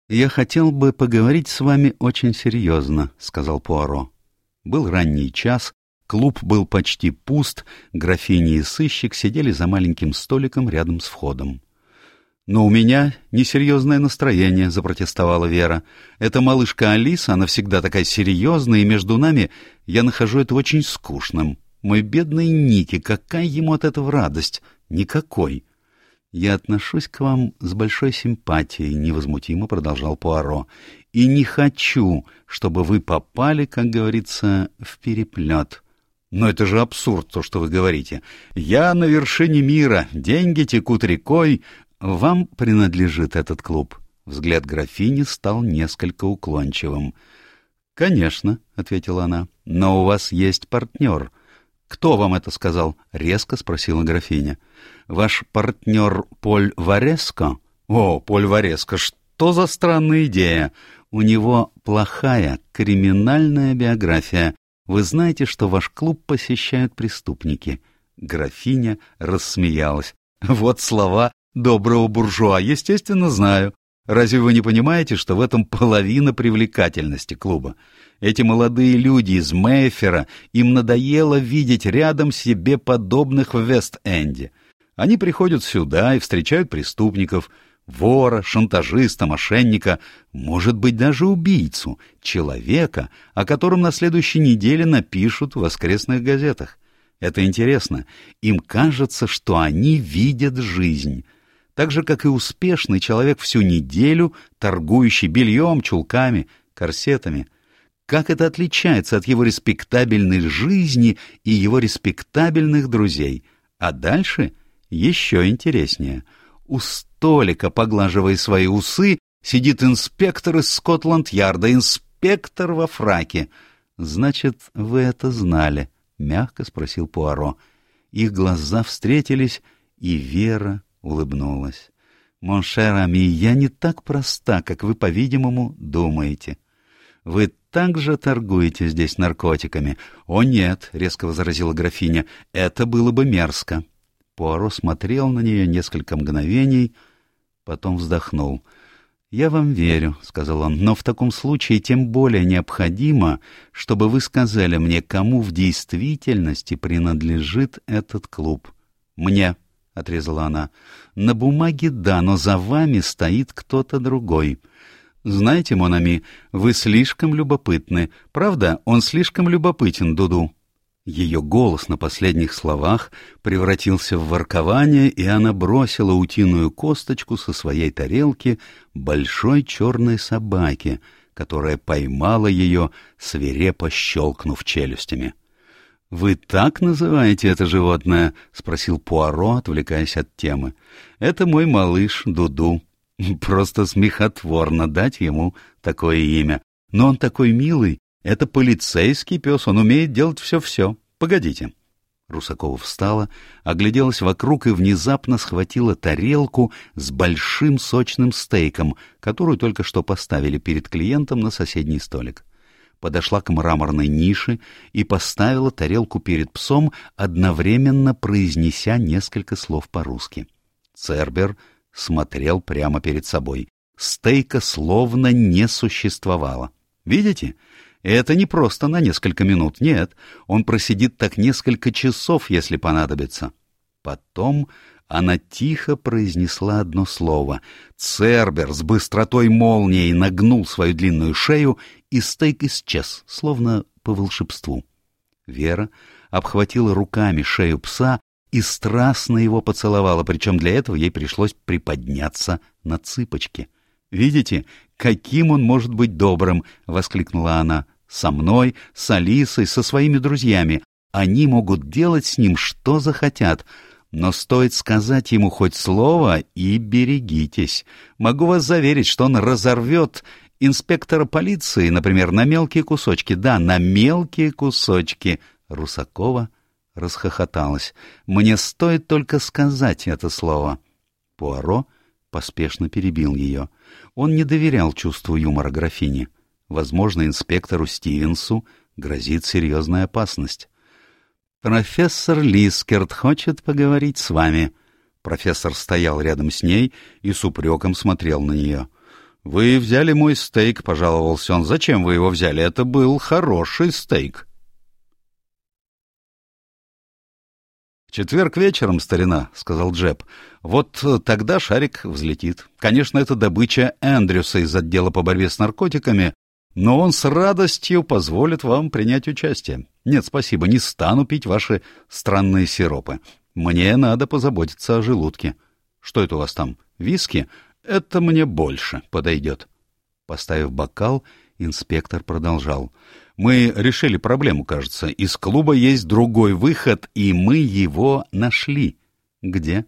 «Я хотел бы поговорить с вами очень серьезно», — сказал Пуаро. Был ранний час, Клуб был почти пуст, графини и сыщик сидели за маленьким столиком рядом с входом. «Но у меня несерьезное настроение», — запротестовала Вера. «Эта малышка Алиса, она всегда такая серьезная, и между нами я нахожу это очень скучным. Мой бедный Ники, какая ему от этого радость? Никакой». «Я отношусь к вам с большой симпатией», — невозмутимо продолжал Пуаро. «И не хочу, чтобы вы попали, как говорится, в переплет». Но это же абсурд, то, что вы говорите. Я на вершине мира, деньги текут рекой. Вам принадлежит этот клуб. Взгляд графини стал несколько уклончивым. «Конечно», — ответила она, — «но у вас есть партнер». «Кто вам это сказал?» — резко спросила графиня. «Ваш партнер Поль Вареско?» «О, Поль Вареско, что за странная идея? У него плохая криминальная биография. Вы знаете, что ваш клуб посещают преступники?» Графиня рассмеялась. «Вот слова доброго буржуа, естественно, знаю. Разве вы не понимаете, что в этом половина привлекательности клуба? Эти молодые люди из Мейфера, им надоело видеть рядом себе подобных в Вест-Энде. Они приходят сюда и встречают преступников — вора, шантажиста, мошенника, может быть, даже убийцу, человека, о котором на следующей неделе напишут в воскресных газетах. Это интересно. Им кажется, что они видят жизнь. Так же, как и успешный человек всю неделю, торгующий бельем, чулками, корсетами. Как это отличается от его респектабельной жизни и его респектабельных друзей? А дальше еще интереснее — у столика, поглаживая свои усы, сидит инспектор из Скотланд-Ярда, инспектор во фраке. — Значит, вы это знали? — мягко спросил Пуаро. Их глаза встретились, и Вера улыбнулась. — Mon cher ami, я не так проста, как вы, по-видимому, думаете. Вы также торгуете здесь наркотиками? — О, нет, — резко возразила графиня, — это было бы мерзко. Пуаро смотрел на нее несколько мгновений, потом вздохнул. «Я вам верю», — сказал он, — «но в таком случае тем более необходимо, чтобы вы сказали мне, кому в действительности принадлежит этот клуб». «Мне», — отрезала она. «На бумаге да, но за вами стоит кто-то другой». «Знаете, Монами, вы слишком любопытны. Правда, он слишком любопытен, Дуду?» Ее голос на последних словах превратился в воркование, и она бросила утиную косточку со своей тарелки большой черной собаке, которая поймала ее, свирепо щелкнув челюстями. «Вы так называете это животное?» — спросил Пуаро, отвлекаясь от темы. «Это мой малыш Дуду. Просто смехотворно дать ему такое имя. Но он такой милый. Это полицейский пес, он умеет делать все-все. Погодите». Русакова встала, огляделась вокруг и внезапно схватила тарелку с большим сочным стейком, которую только что поставили перед клиентом на соседний столик подошла к мраморной нише и поставила тарелку перед псом, одновременно произнеся несколько слов по-русски. Цербер смотрел прямо перед собой. Стейка словно не существовало. Видите? Это не просто на несколько минут, нет. Он просидит так несколько часов, если понадобится. Потом она тихо произнесла одно слово. Цербер с быстротой молнии нагнул свою длинную шею, и стейк исчез, словно по волшебству. Вера обхватила руками шею пса и страстно его поцеловала, причем для этого ей пришлось приподняться на цыпочки. «Видите, каким он может быть добрым!» — воскликнула она. «Со мной, с Алисой, со своими друзьями. Они могут делать с ним что захотят. Но стоит сказать ему хоть слово, и берегитесь. Могу вас заверить, что он разорвет инспектора полиции, например, на мелкие кусочки. Да, на мелкие кусочки. Русакова расхохоталась. Мне стоит только сказать это слово. Пуаро поспешно перебил ее. Он не доверял чувству юмора графини. Возможно, инспектору Стивенсу грозит серьезная опасность. «Профессор Лискерт хочет поговорить с вами». Профессор стоял рядом с ней и с упреком смотрел на нее. «Вы взяли мой стейк», — пожаловался он. «Зачем вы его взяли? Это был хороший стейк». «В четверг вечером, старина», — сказал Джеб. «Вот тогда шарик взлетит. Конечно, это добыча Эндрюса из отдела по борьбе с наркотиками, но он с радостью позволит вам принять участие. Нет, спасибо, не стану пить ваши странные сиропы. Мне надо позаботиться о желудке. Что это у вас там, виски? Это мне больше подойдет. Поставив бокал, инспектор продолжал. Мы решили проблему, кажется. Из клуба есть другой выход, и мы его нашли. Где?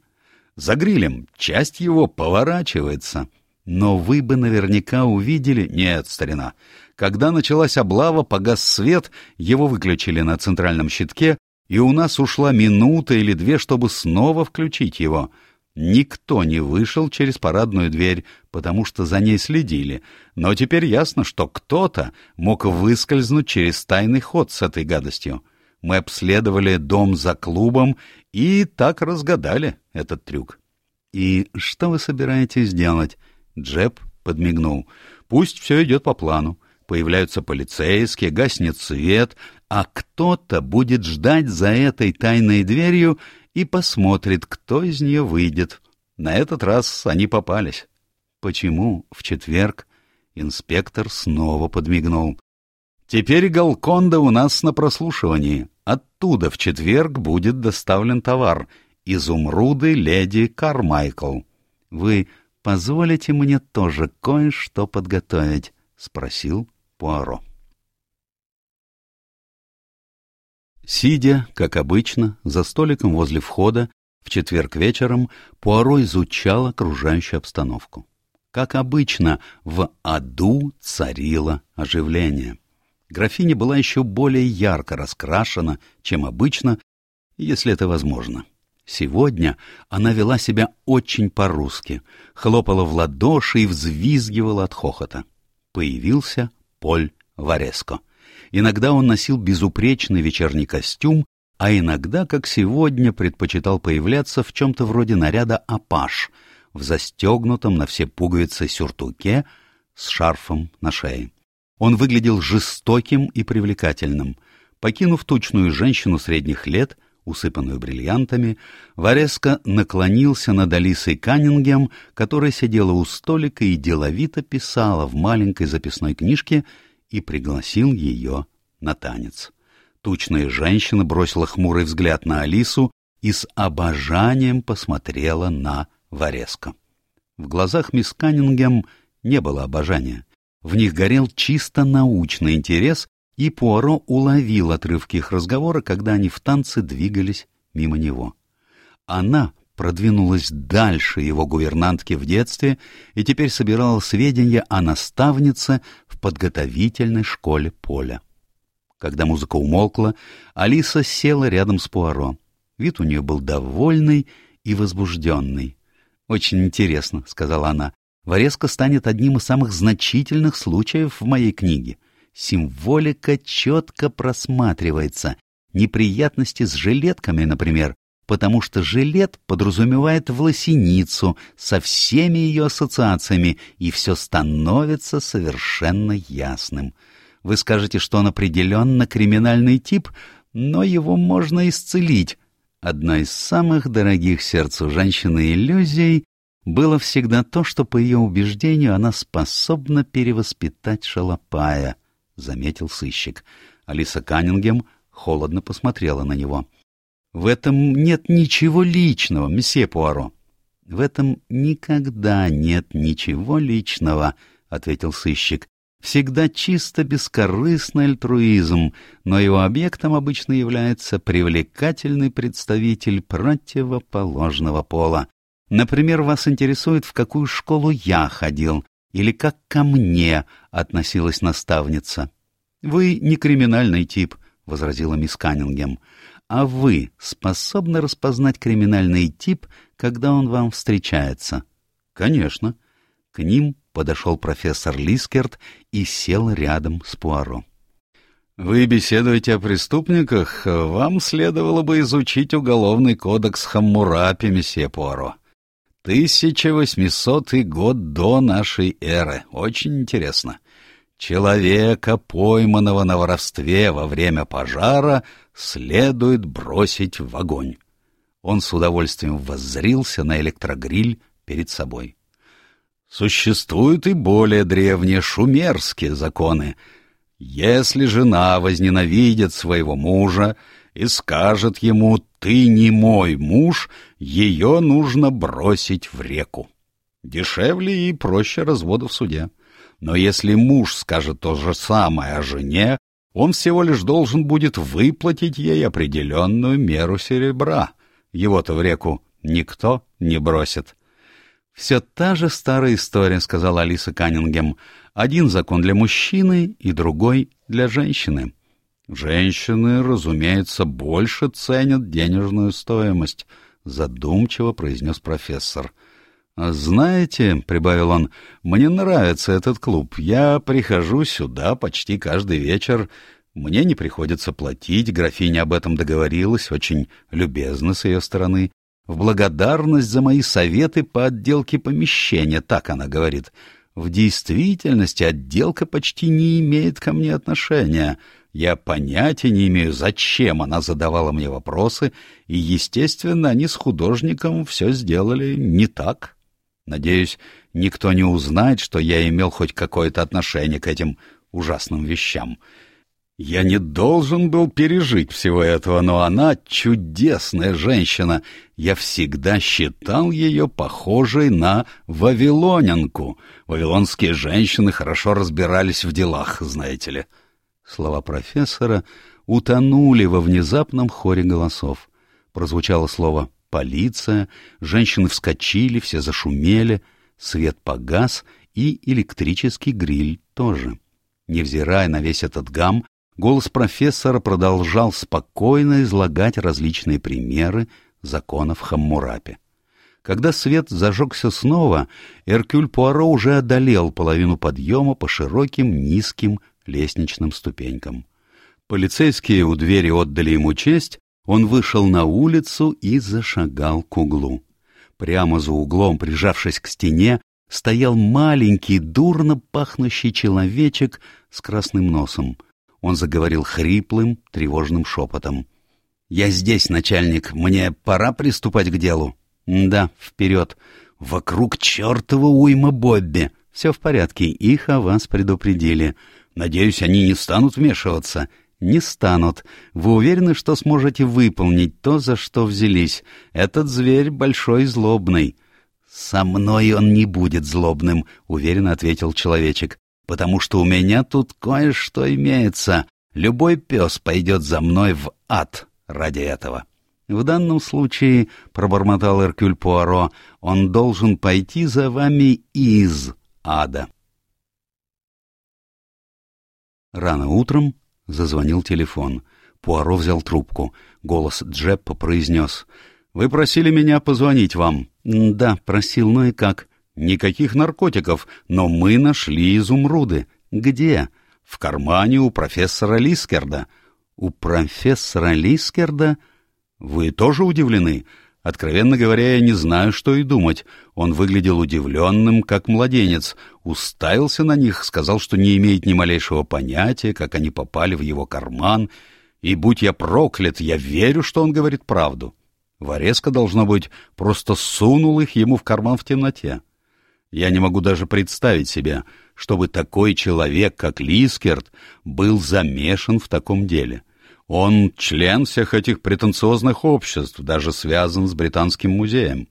За грилем. Часть его поворачивается. Но вы бы наверняка увидели... Нет, старина. Когда началась облава, погас свет, его выключили на центральном щитке, и у нас ушла минута или две, чтобы снова включить его. Никто не вышел через парадную дверь, потому что за ней следили, но теперь ясно, что кто-то мог выскользнуть через тайный ход с этой гадостью. Мы обследовали дом за клубом и так разгадали этот трюк. «И что вы собираетесь делать?» Джеб подмигнул. «Пусть все идет по плану. Появляются полицейские, гаснет свет, а кто-то будет ждать за этой тайной дверью и посмотрит, кто из нее выйдет. На этот раз они попались. Почему в четверг инспектор снова подмигнул? Теперь Галконда у нас на прослушивании. Оттуда в четверг будет доставлен товар. Изумруды леди Кармайкл. Вы позволите мне тоже кое-что подготовить? — спросил Пуаро. Сидя, как обычно, за столиком возле входа, в четверг вечером Пуаро изучал окружающую обстановку. Как обычно, в аду царило оживление. Графиня была еще более ярко раскрашена, чем обычно, если это возможно. Сегодня она вела себя очень по-русски, хлопала в ладоши и взвизгивала от хохота. Появился Поль Вареско. Иногда он носил безупречный вечерний костюм, а иногда, как сегодня, предпочитал появляться в чем-то вроде наряда апаш, в застегнутом на все пуговицы сюртуке с шарфом на шее. Он выглядел жестоким и привлекательным. Покинув тучную женщину средних лет, усыпанную бриллиантами, Вареско наклонился над Алисой Каннингем, которая сидела у столика и деловито писала в маленькой записной книжке, и пригласил ее на танец. Тучная женщина бросила хмурый взгляд на Алису и с обожанием посмотрела на Вареско. В глазах мисс Каннингем не было обожания. В них горел чисто научный интерес и Пуаро уловил отрывки их разговора, когда они в танце двигались мимо него. Она продвинулась дальше его гувернантки в детстве и теперь собирала сведения о наставнице в подготовительной школе Поля. Когда музыка умолкла, Алиса села рядом с Пуаро. Вид у нее был довольный и возбужденный. «Очень интересно», — сказала она. «Варезка станет одним из самых значительных случаев в моей книге. Символика четко просматривается. Неприятности с жилетками, например, потому что жилет подразумевает власеницу со всеми ее ассоциациями, и все становится совершенно ясным. Вы скажете, что он определенно криминальный тип, но его можно исцелить. Одной из самых дорогих сердцу женщины иллюзий было всегда то, что, по ее убеждению, она способна перевоспитать шалопая, — заметил сыщик. Алиса Каннингем холодно посмотрела на него. В этом нет ничего личного, месье Пуаро. — В этом никогда нет ничего личного, — ответил сыщик. — Всегда чисто бескорыстный альтруизм, но его объектом обычно является привлекательный представитель противоположного пола. Например, вас интересует, в какую школу я ходил, или как ко мне относилась наставница. — Вы не криминальный тип, — возразила мисс Каннингем. А вы способны распознать криминальный тип, когда он вам встречается? Конечно. К ним подошел профессор Лискерт и сел рядом с Пуаро. Вы беседуете о преступниках, вам следовало бы изучить уголовный кодекс Хаммурапи, месье Пуаро. 1800 год до нашей эры. Очень интересно. Человека, пойманного на воровстве во время пожара, следует бросить в огонь. Он с удовольствием воззрился на электрогриль перед собой. Существуют и более древние шумерские законы. Если жена возненавидит своего мужа и скажет ему «ты не мой муж», ее нужно бросить в реку. Дешевле и проще развода в суде. Но если муж скажет то же самое о жене, он всего лишь должен будет выплатить ей определенную меру серебра. Его-то в реку никто не бросит. «Все та же старая история», — сказала Алиса Каннингем. «Один закон для мужчины и другой для женщины». «Женщины, разумеется, больше ценят денежную стоимость», — задумчиво произнес профессор. «Знаете», — прибавил он, — «мне нравится этот клуб. Я прихожу сюда почти каждый вечер. Мне не приходится платить, графиня об этом договорилась, очень любезно с ее стороны. В благодарность за мои советы по отделке помещения, так она говорит. В действительности отделка почти не имеет ко мне отношения. Я понятия не имею, зачем она задавала мне вопросы, и, естественно, они с художником все сделали не так». Надеюсь, никто не узнает, что я имел хоть какое-то отношение к этим ужасным вещам. Я не должен был пережить всего этого, но она чудесная женщина. Я всегда считал ее похожей на вавилонянку. Вавилонские женщины хорошо разбирались в делах, знаете ли. Слова профессора утонули во внезапном хоре голосов. Прозвучало слово полиция, женщины вскочили, все зашумели, свет погас, и электрический гриль тоже. Невзирая на весь этот гам, голос профессора продолжал спокойно излагать различные примеры законов Хаммурапи. Когда свет зажегся снова, Эркюль Пуаро уже одолел половину подъема по широким низким лестничным ступенькам. Полицейские у двери отдали ему честь, он вышел на улицу и зашагал к углу. Прямо за углом, прижавшись к стене, стоял маленький, дурно пахнущий человечек с красным носом. Он заговорил хриплым, тревожным шепотом. «Я здесь, начальник. Мне пора приступать к делу?» «Да, вперед. Вокруг чертова уйма Бобби. Все в порядке, их о вас предупредили. Надеюсь, они не станут вмешиваться не станут. Вы уверены, что сможете выполнить то, за что взялись? Этот зверь большой злобный». «Со мной он не будет злобным», — уверенно ответил человечек, «потому что у меня тут кое-что имеется. Любой пес пойдет за мной в ад ради этого. В данном случае, — пробормотал Эркюль Пуаро, — он должен пойти за вами из ада. Рано утром зазвонил телефон. Пуаро взял трубку. Голос Джеппа произнес. «Вы просили меня позвонить вам». «Да, просил, ну и как?» «Никаких наркотиков, но мы нашли изумруды». «Где?» «В кармане у профессора Лискерда». «У профессора Лискерда?» «Вы тоже удивлены?» Откровенно говоря, я не знаю, что и думать. Он выглядел удивленным, как младенец, уставился на них, сказал, что не имеет ни малейшего понятия, как они попали в его карман, и, будь я проклят, я верю, что он говорит правду. Варезка, должно быть, просто сунул их ему в карман в темноте. Я не могу даже представить себе, чтобы такой человек, как Лискерт, был замешан в таком деле. Он член всех этих претенциозных обществ, даже связан с Британским музеем.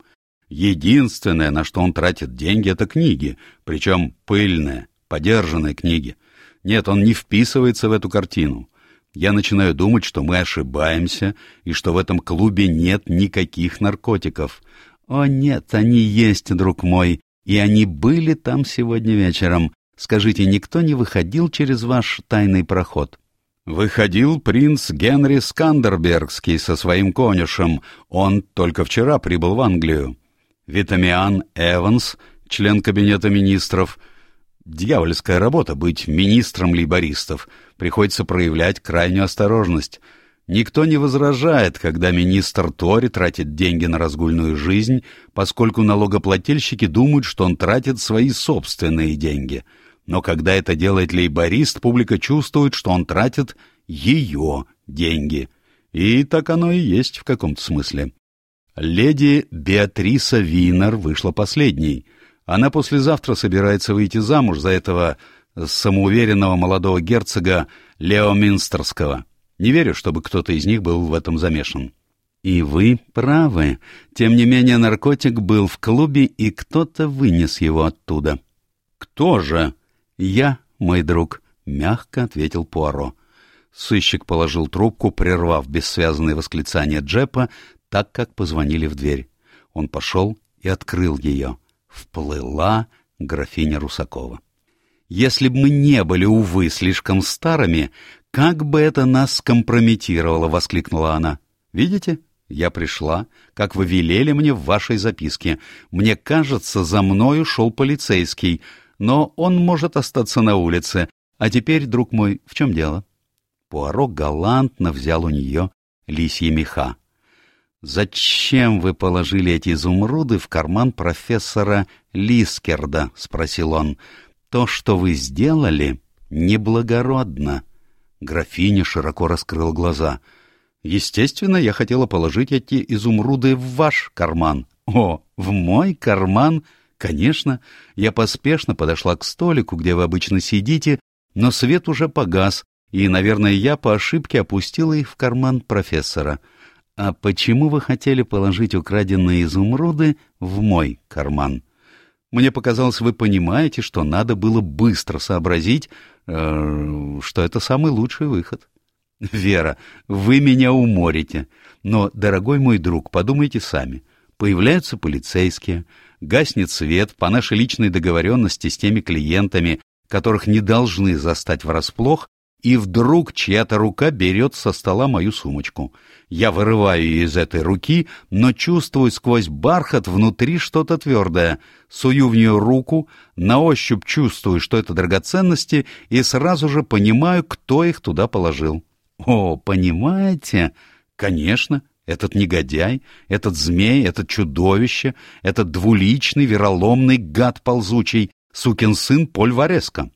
Единственное, на что он тратит деньги, это книги, причем пыльные, подержанные книги. Нет, он не вписывается в эту картину. Я начинаю думать, что мы ошибаемся, и что в этом клубе нет никаких наркотиков. О нет, они есть, друг мой, и они были там сегодня вечером. Скажите, никто не выходил через ваш тайный проход? Выходил принц Генри Скандербергский со своим конюшем. Он только вчера прибыл в Англию. Витамиан Эванс, член кабинета министров. Дьявольская работа быть министром лейбористов. Приходится проявлять крайнюю осторожность. Никто не возражает, когда министр Тори тратит деньги на разгульную жизнь, поскольку налогоплательщики думают, что он тратит свои собственные деньги — но когда это делает лейборист, публика чувствует, что он тратит ее деньги. И так оно и есть в каком-то смысле. Леди Беатриса Винер вышла последней. Она послезавтра собирается выйти замуж за этого самоуверенного молодого герцога Лео Минстерского. Не верю, чтобы кто-то из них был в этом замешан. И вы правы. Тем не менее, наркотик был в клубе, и кто-то вынес его оттуда. Кто же? «Я, мой друг», — мягко ответил Пуаро. Сыщик положил трубку, прервав бессвязные восклицания Джепа, так как позвонили в дверь. Он пошел и открыл ее. Вплыла графиня Русакова. «Если бы мы не были, увы, слишком старыми, как бы это нас скомпрометировало!» — воскликнула она. «Видите, я пришла, как вы велели мне в вашей записке. Мне кажется, за мною шел полицейский но он может остаться на улице. А теперь, друг мой, в чем дело?» Пуаро галантно взял у нее лисьи меха. «Зачем вы положили эти изумруды в карман профессора Лискерда?» — спросил он. «То, что вы сделали, неблагородно». Графиня широко раскрыла глаза. «Естественно, я хотела положить эти изумруды в ваш карман». «О, в мой карман?» Конечно, я поспешно подошла к столику, где вы обычно сидите, но свет уже погас, и, наверное, я по ошибке опустила их в карман профессора. А почему вы хотели положить украденные изумруды в мой карман? Мне показалось, вы понимаете, что надо было быстро сообразить, что это самый лучший выход. Вера, вы меня уморите. Но, дорогой мой друг, подумайте сами. Появляются полицейские, гаснет свет по нашей личной договоренности с теми клиентами, которых не должны застать врасплох, и вдруг чья-то рука берет со стола мою сумочку. Я вырываю ее из этой руки, но чувствую сквозь бархат внутри что-то твердое. Сую в нее руку, на ощупь чувствую, что это драгоценности, и сразу же понимаю, кто их туда положил. О, понимаете? Конечно, этот негодяй, этот змей, это чудовище, этот двуличный, вероломный гад ползучий, сукин сын Поль Вареско.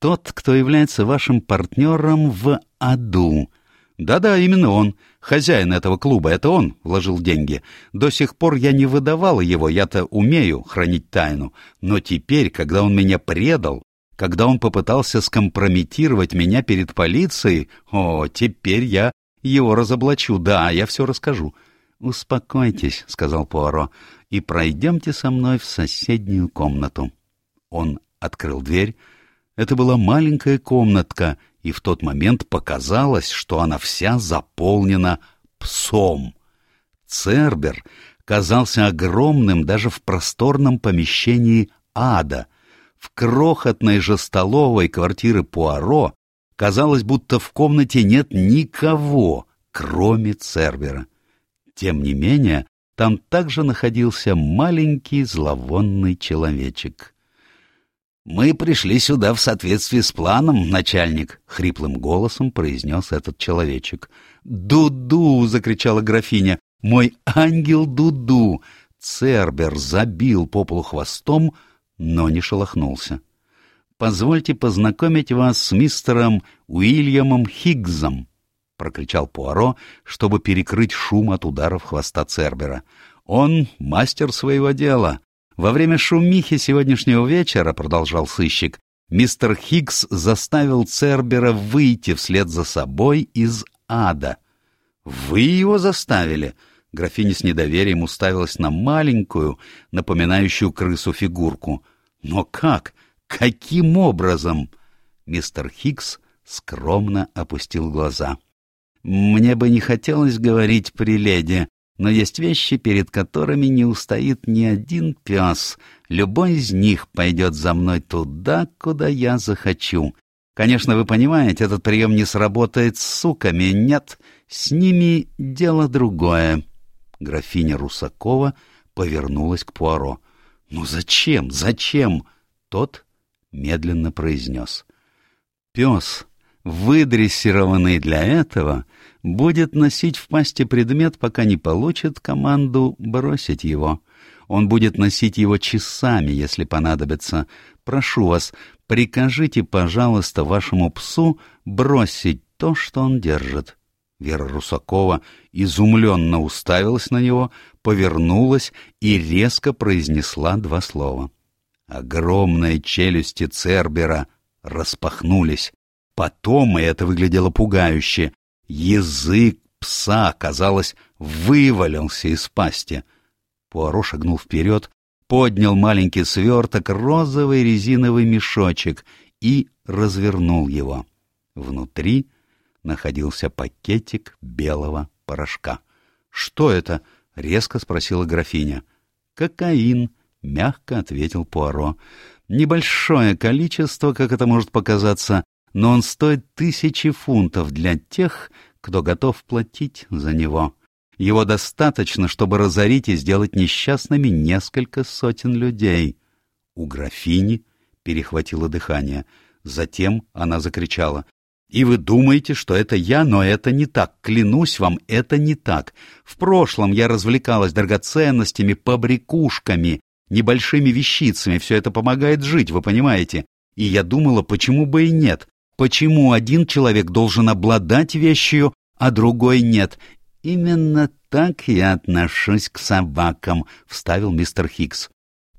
Тот, кто является вашим партнером в аду. Да-да, именно он, хозяин этого клуба, это он вложил деньги. До сих пор я не выдавал его, я-то умею хранить тайну. Но теперь, когда он меня предал, когда он попытался скомпрометировать меня перед полицией, о, теперь я его разоблачу, да, я все расскажу. «Успокойтесь», — сказал Пуаро, — «и пройдемте со мной в соседнюю комнату». Он открыл дверь. Это была маленькая комнатка, и в тот момент показалось, что она вся заполнена псом. Цербер казался огромным даже в просторном помещении ада. В крохотной же столовой квартиры Пуаро казалось, будто в комнате нет никого, кроме Цербера. Тем не менее, там также находился маленький зловонный человечек. «Мы пришли сюда в соответствии с планом, начальник», — хриплым голосом произнес этот человечек. «Дуду!» — закричала графиня. «Мой ангел Дуду!» Цербер забил по полу хвостом, но не шелохнулся. «Позвольте познакомить вас с мистером Уильямом Хиггсом», — прокричал Пуаро, чтобы перекрыть шум от ударов хвоста Цербера. «Он мастер своего дела. Во время шумихи сегодняшнего вечера, — продолжал сыщик, — мистер Хиггс заставил Цербера выйти вслед за собой из ада. — Вы его заставили? — графиня с недоверием уставилась на маленькую, напоминающую крысу фигурку. — Но как? Каким образом? Мистер Хиггс скромно опустил глаза. — Мне бы не хотелось говорить при леди, но есть вещи, перед которыми не устоит ни один пес. Любой из них пойдет за мной туда, куда я захочу. Конечно, вы понимаете, этот прием не сработает с суками. Нет, с ними дело другое. Графиня Русакова повернулась к Пуаро. «Ну зачем? Зачем?» Тот медленно произнес. «Пес, выдрессированный для этого, будет носить в пасти предмет, пока не получит команду бросить его. Он будет носить его часами, если понадобится. Прошу вас, прикажите, пожалуйста, вашему псу бросить то, что он держит». Вера Русакова изумленно уставилась на него, повернулась и резко произнесла два слова. Огромные челюсти Цербера распахнулись. Потом, и это выглядело пугающе, Язык пса, казалось, вывалился из пасти. Пуаро шагнул вперед, поднял маленький сверток, розовый резиновый мешочек и развернул его. Внутри находился пакетик белого порошка. — Что это? — резко спросила графиня. — Кокаин, — мягко ответил Пуаро. — Небольшое количество, как это может показаться, но он стоит тысячи фунтов для тех, кто готов платить за него. Его достаточно, чтобы разорить и сделать несчастными несколько сотен людей. У графини перехватило дыхание. Затем она закричала. «И вы думаете, что это я, но это не так. Клянусь вам, это не так. В прошлом я развлекалась драгоценностями, побрякушками, небольшими вещицами. Все это помогает жить, вы понимаете? И я думала, почему бы и нет. Почему один человек должен обладать вещью, а другой нет? Именно так я отношусь к собакам, вставил мистер Хикс.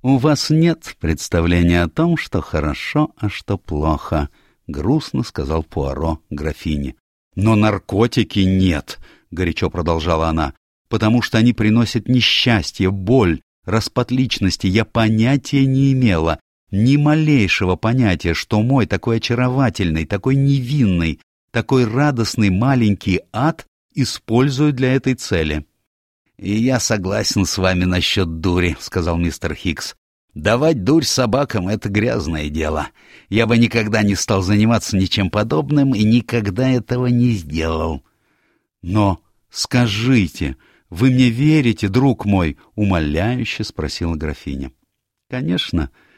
У вас нет представления о том, что хорошо, а что плохо, грустно сказал Пуаро графине. Но наркотики нет, горячо продолжала она, потому что они приносят несчастье, боль, распад личности. Я понятия не имела, ни малейшего понятия, что мой такой очаровательный, такой невинный, такой радостный маленький ад используют для этой цели. — И я согласен с вами насчет дури, — сказал мистер Хикс. — Давать дурь собакам — это грязное дело. Я бы никогда не стал заниматься ничем подобным и никогда этого не сделал. — Но скажите, вы мне верите, друг мой? — умоляюще спросила графиня. — Конечно, —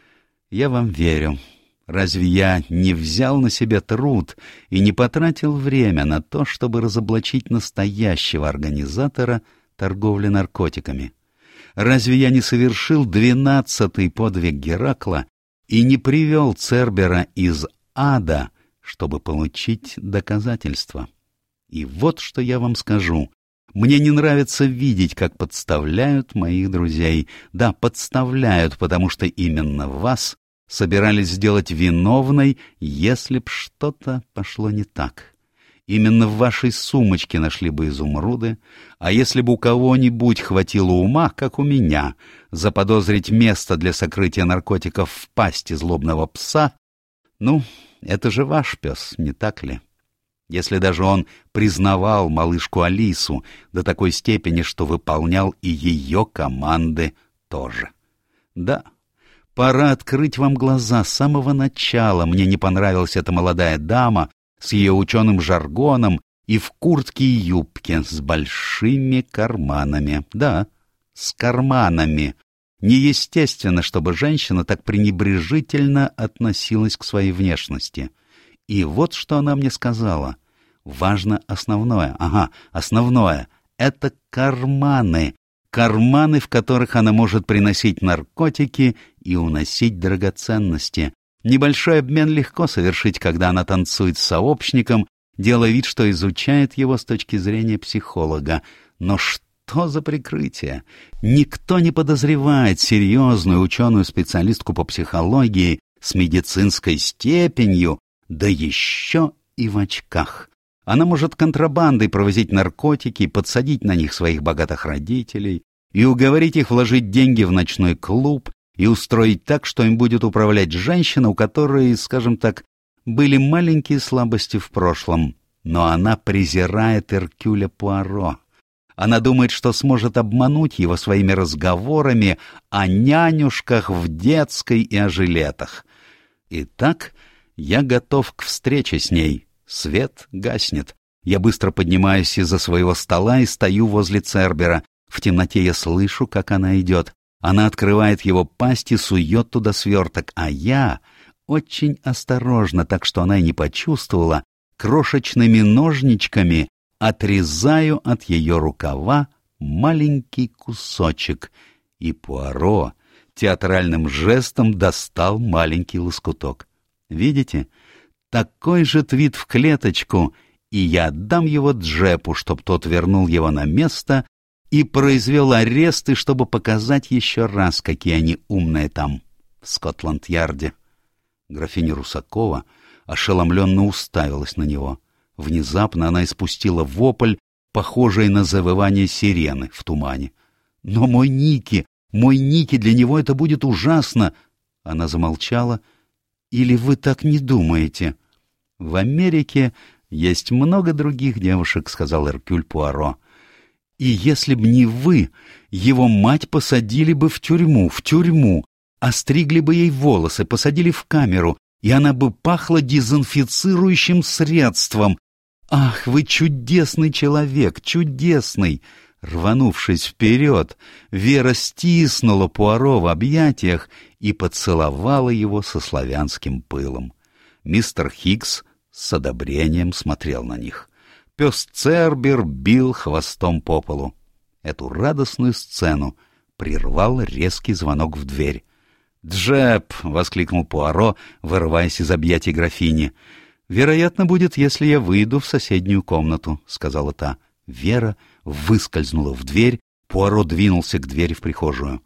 я вам верю. Разве я не взял на себя труд и не потратил время на то, чтобы разоблачить настоящего организатора торговли наркотиками? Разве я не совершил двенадцатый подвиг Геракла и не привел Цербера из ада, чтобы получить доказательства? И вот что я вам скажу. Мне не нравится видеть, как подставляют моих друзей. Да, подставляют, потому что именно вас собирались сделать виновной, если б что-то пошло не так. Именно в вашей сумочке нашли бы изумруды, а если бы у кого-нибудь хватило ума, как у меня, заподозрить место для сокрытия наркотиков в пасти злобного пса, Ну, это же ваш пес, не так ли? Если даже он признавал малышку Алису до такой степени, что выполнял и ее команды тоже. Да, пора открыть вам глаза. С самого начала мне не понравилась эта молодая дама с ее ученым жаргоном и в куртке и юбке с большими карманами. Да, с карманами. Неестественно, чтобы женщина так пренебрежительно относилась к своей внешности. И вот что она мне сказала. Важно основное. Ага, основное. Это карманы. Карманы, в которых она может приносить наркотики и уносить драгоценности. Небольшой обмен легко совершить, когда она танцует с сообщником, делая вид, что изучает его с точки зрения психолога. Но что за прикрытие? Никто не подозревает серьезную ученую-специалистку по психологии с медицинской степенью, да еще и в очках. Она может контрабандой провозить наркотики, подсадить на них своих богатых родителей и уговорить их вложить деньги в ночной клуб и устроить так, что им будет управлять женщина, у которой, скажем так, были маленькие слабости в прошлом. Но она презирает Эркюля Пуаро. Она думает, что сможет обмануть его своими разговорами о нянюшках в детской и о жилетах. Итак, я готов к встрече с ней. Свет гаснет. Я быстро поднимаюсь из-за своего стола и стою возле Цербера. В темноте я слышу, как она идет. Она открывает его пасть и сует туда сверток, а я, очень осторожно, так что она и не почувствовала, крошечными ножничками отрезаю от ее рукава маленький кусочек, и Пуаро театральным жестом достал маленький лоскуток. Видите? Такой же твит в клеточку, и я отдам его Джепу, чтоб тот вернул его на место и произвел аресты, чтобы показать еще раз, какие они умные там, в Скотланд-Ярде. Графиня Русакова ошеломленно уставилась на него. Внезапно она испустила вопль, похожий на завывание сирены в тумане. «Но мой Ники, мой Ники, для него это будет ужасно!» Она замолчала. «Или вы так не думаете?» «В Америке есть много других девушек», — сказал Эркюль Пуаро. «И если б не вы, его мать посадили бы в тюрьму, в тюрьму, остригли бы ей волосы, посадили в камеру, и она бы пахла дезинфицирующим средством. Ах, вы чудесный человек, чудесный!» Рванувшись вперед, Вера стиснула Пуаро в объятиях и поцеловала его со славянским пылом. Мистер Хиггс с одобрением смотрел на них. Пес Цербер бил хвостом по полу. Эту радостную сцену прервал резкий звонок в дверь. «Джеб!» — воскликнул Пуаро, вырываясь из объятий графини. «Вероятно, будет, если я выйду в соседнюю комнату», — сказала та. Вера выскользнула в дверь, Пуаро двинулся к двери в прихожую.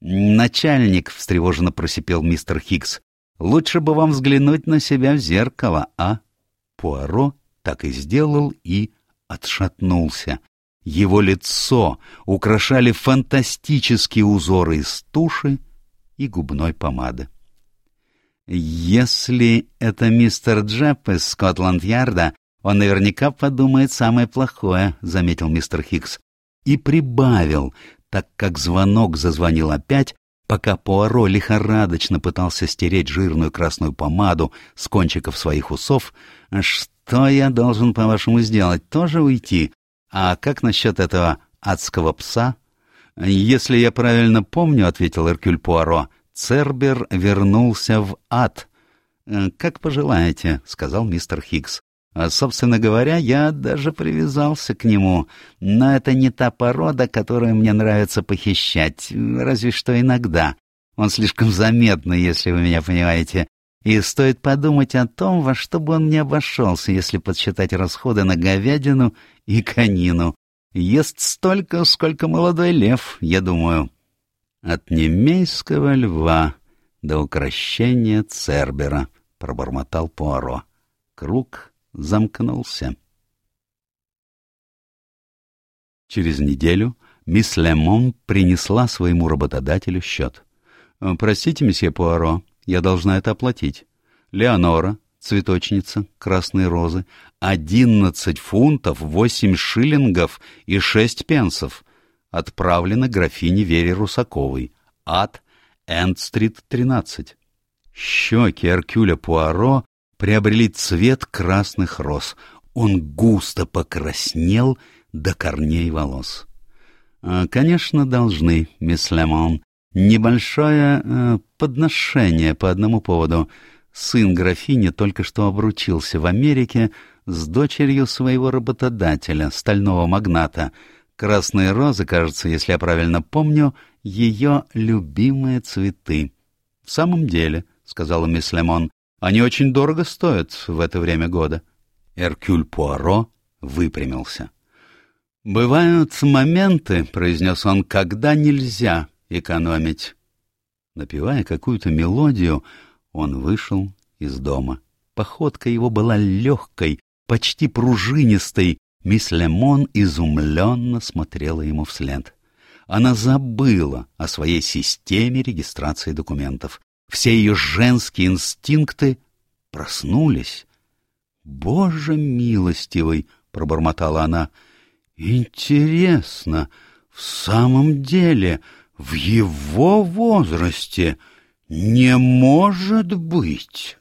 «Начальник», — встревоженно просипел мистер Хиггс, — «лучше бы вам взглянуть на себя в зеркало, а?» Пуаро так и сделал и отшатнулся. Его лицо украшали фантастические узоры из туши и губной помады. «Если это мистер Джепп из Скотланд-Ярда, он наверняка подумает самое плохое», — заметил мистер Хикс. И прибавил, так как звонок зазвонил опять, пока Пуаро лихорадочно пытался стереть жирную красную помаду с кончиков своих усов, «Что я должен, по-вашему, сделать? Тоже уйти? А как насчет этого адского пса?» «Если я правильно помню, — ответил Эркюль Пуаро, — Цербер вернулся в ад». «Как пожелаете», — сказал мистер Хиггс. А, собственно говоря, я даже привязался к нему. Но это не та порода, которую мне нравится похищать, разве что иногда. Он слишком заметный, если вы меня понимаете. И стоит подумать о том, во что бы он не обошелся, если подсчитать расходы на говядину и конину. Ест столько, сколько молодой лев, я думаю. От немейского льва до укращения Цербера, — пробормотал Пуаро. Круг замкнулся. Через неделю мисс Лемон принесла своему работодателю счет. «Простите, месье Пуаро, я должна это оплатить. Леонора, цветочница красной розы, одиннадцать фунтов, восемь шиллингов и шесть пенсов. Отправлено графине Вере Русаковой. Ад, Энд-стрит, 13. Щеки Эркюля Пуаро приобрели цвет красных роз. Он густо покраснел до корней волос. «А, «Конечно, должны, мисс Лемон. Небольшое э, подношение по одному поводу. Сын графини только что обручился в Америке с дочерью своего работодателя, стального магната. Красные розы, кажется, если я правильно помню, ее любимые цветы. — В самом деле, — сказала мисс Лемон, — они очень дорого стоят в это время года. Эркюль Пуаро выпрямился. — Бывают моменты, — произнес он, — когда нельзя экономить. Напевая какую-то мелодию, он вышел из дома. Походка его была легкой, почти пружинистой. Мисс Лемон изумленно смотрела ему вслед. Она забыла о своей системе регистрации документов. Все ее женские инстинкты проснулись. «Боже милостивый!» — пробормотала она. «Интересно, в самом деле, в его возрасте не может быть!»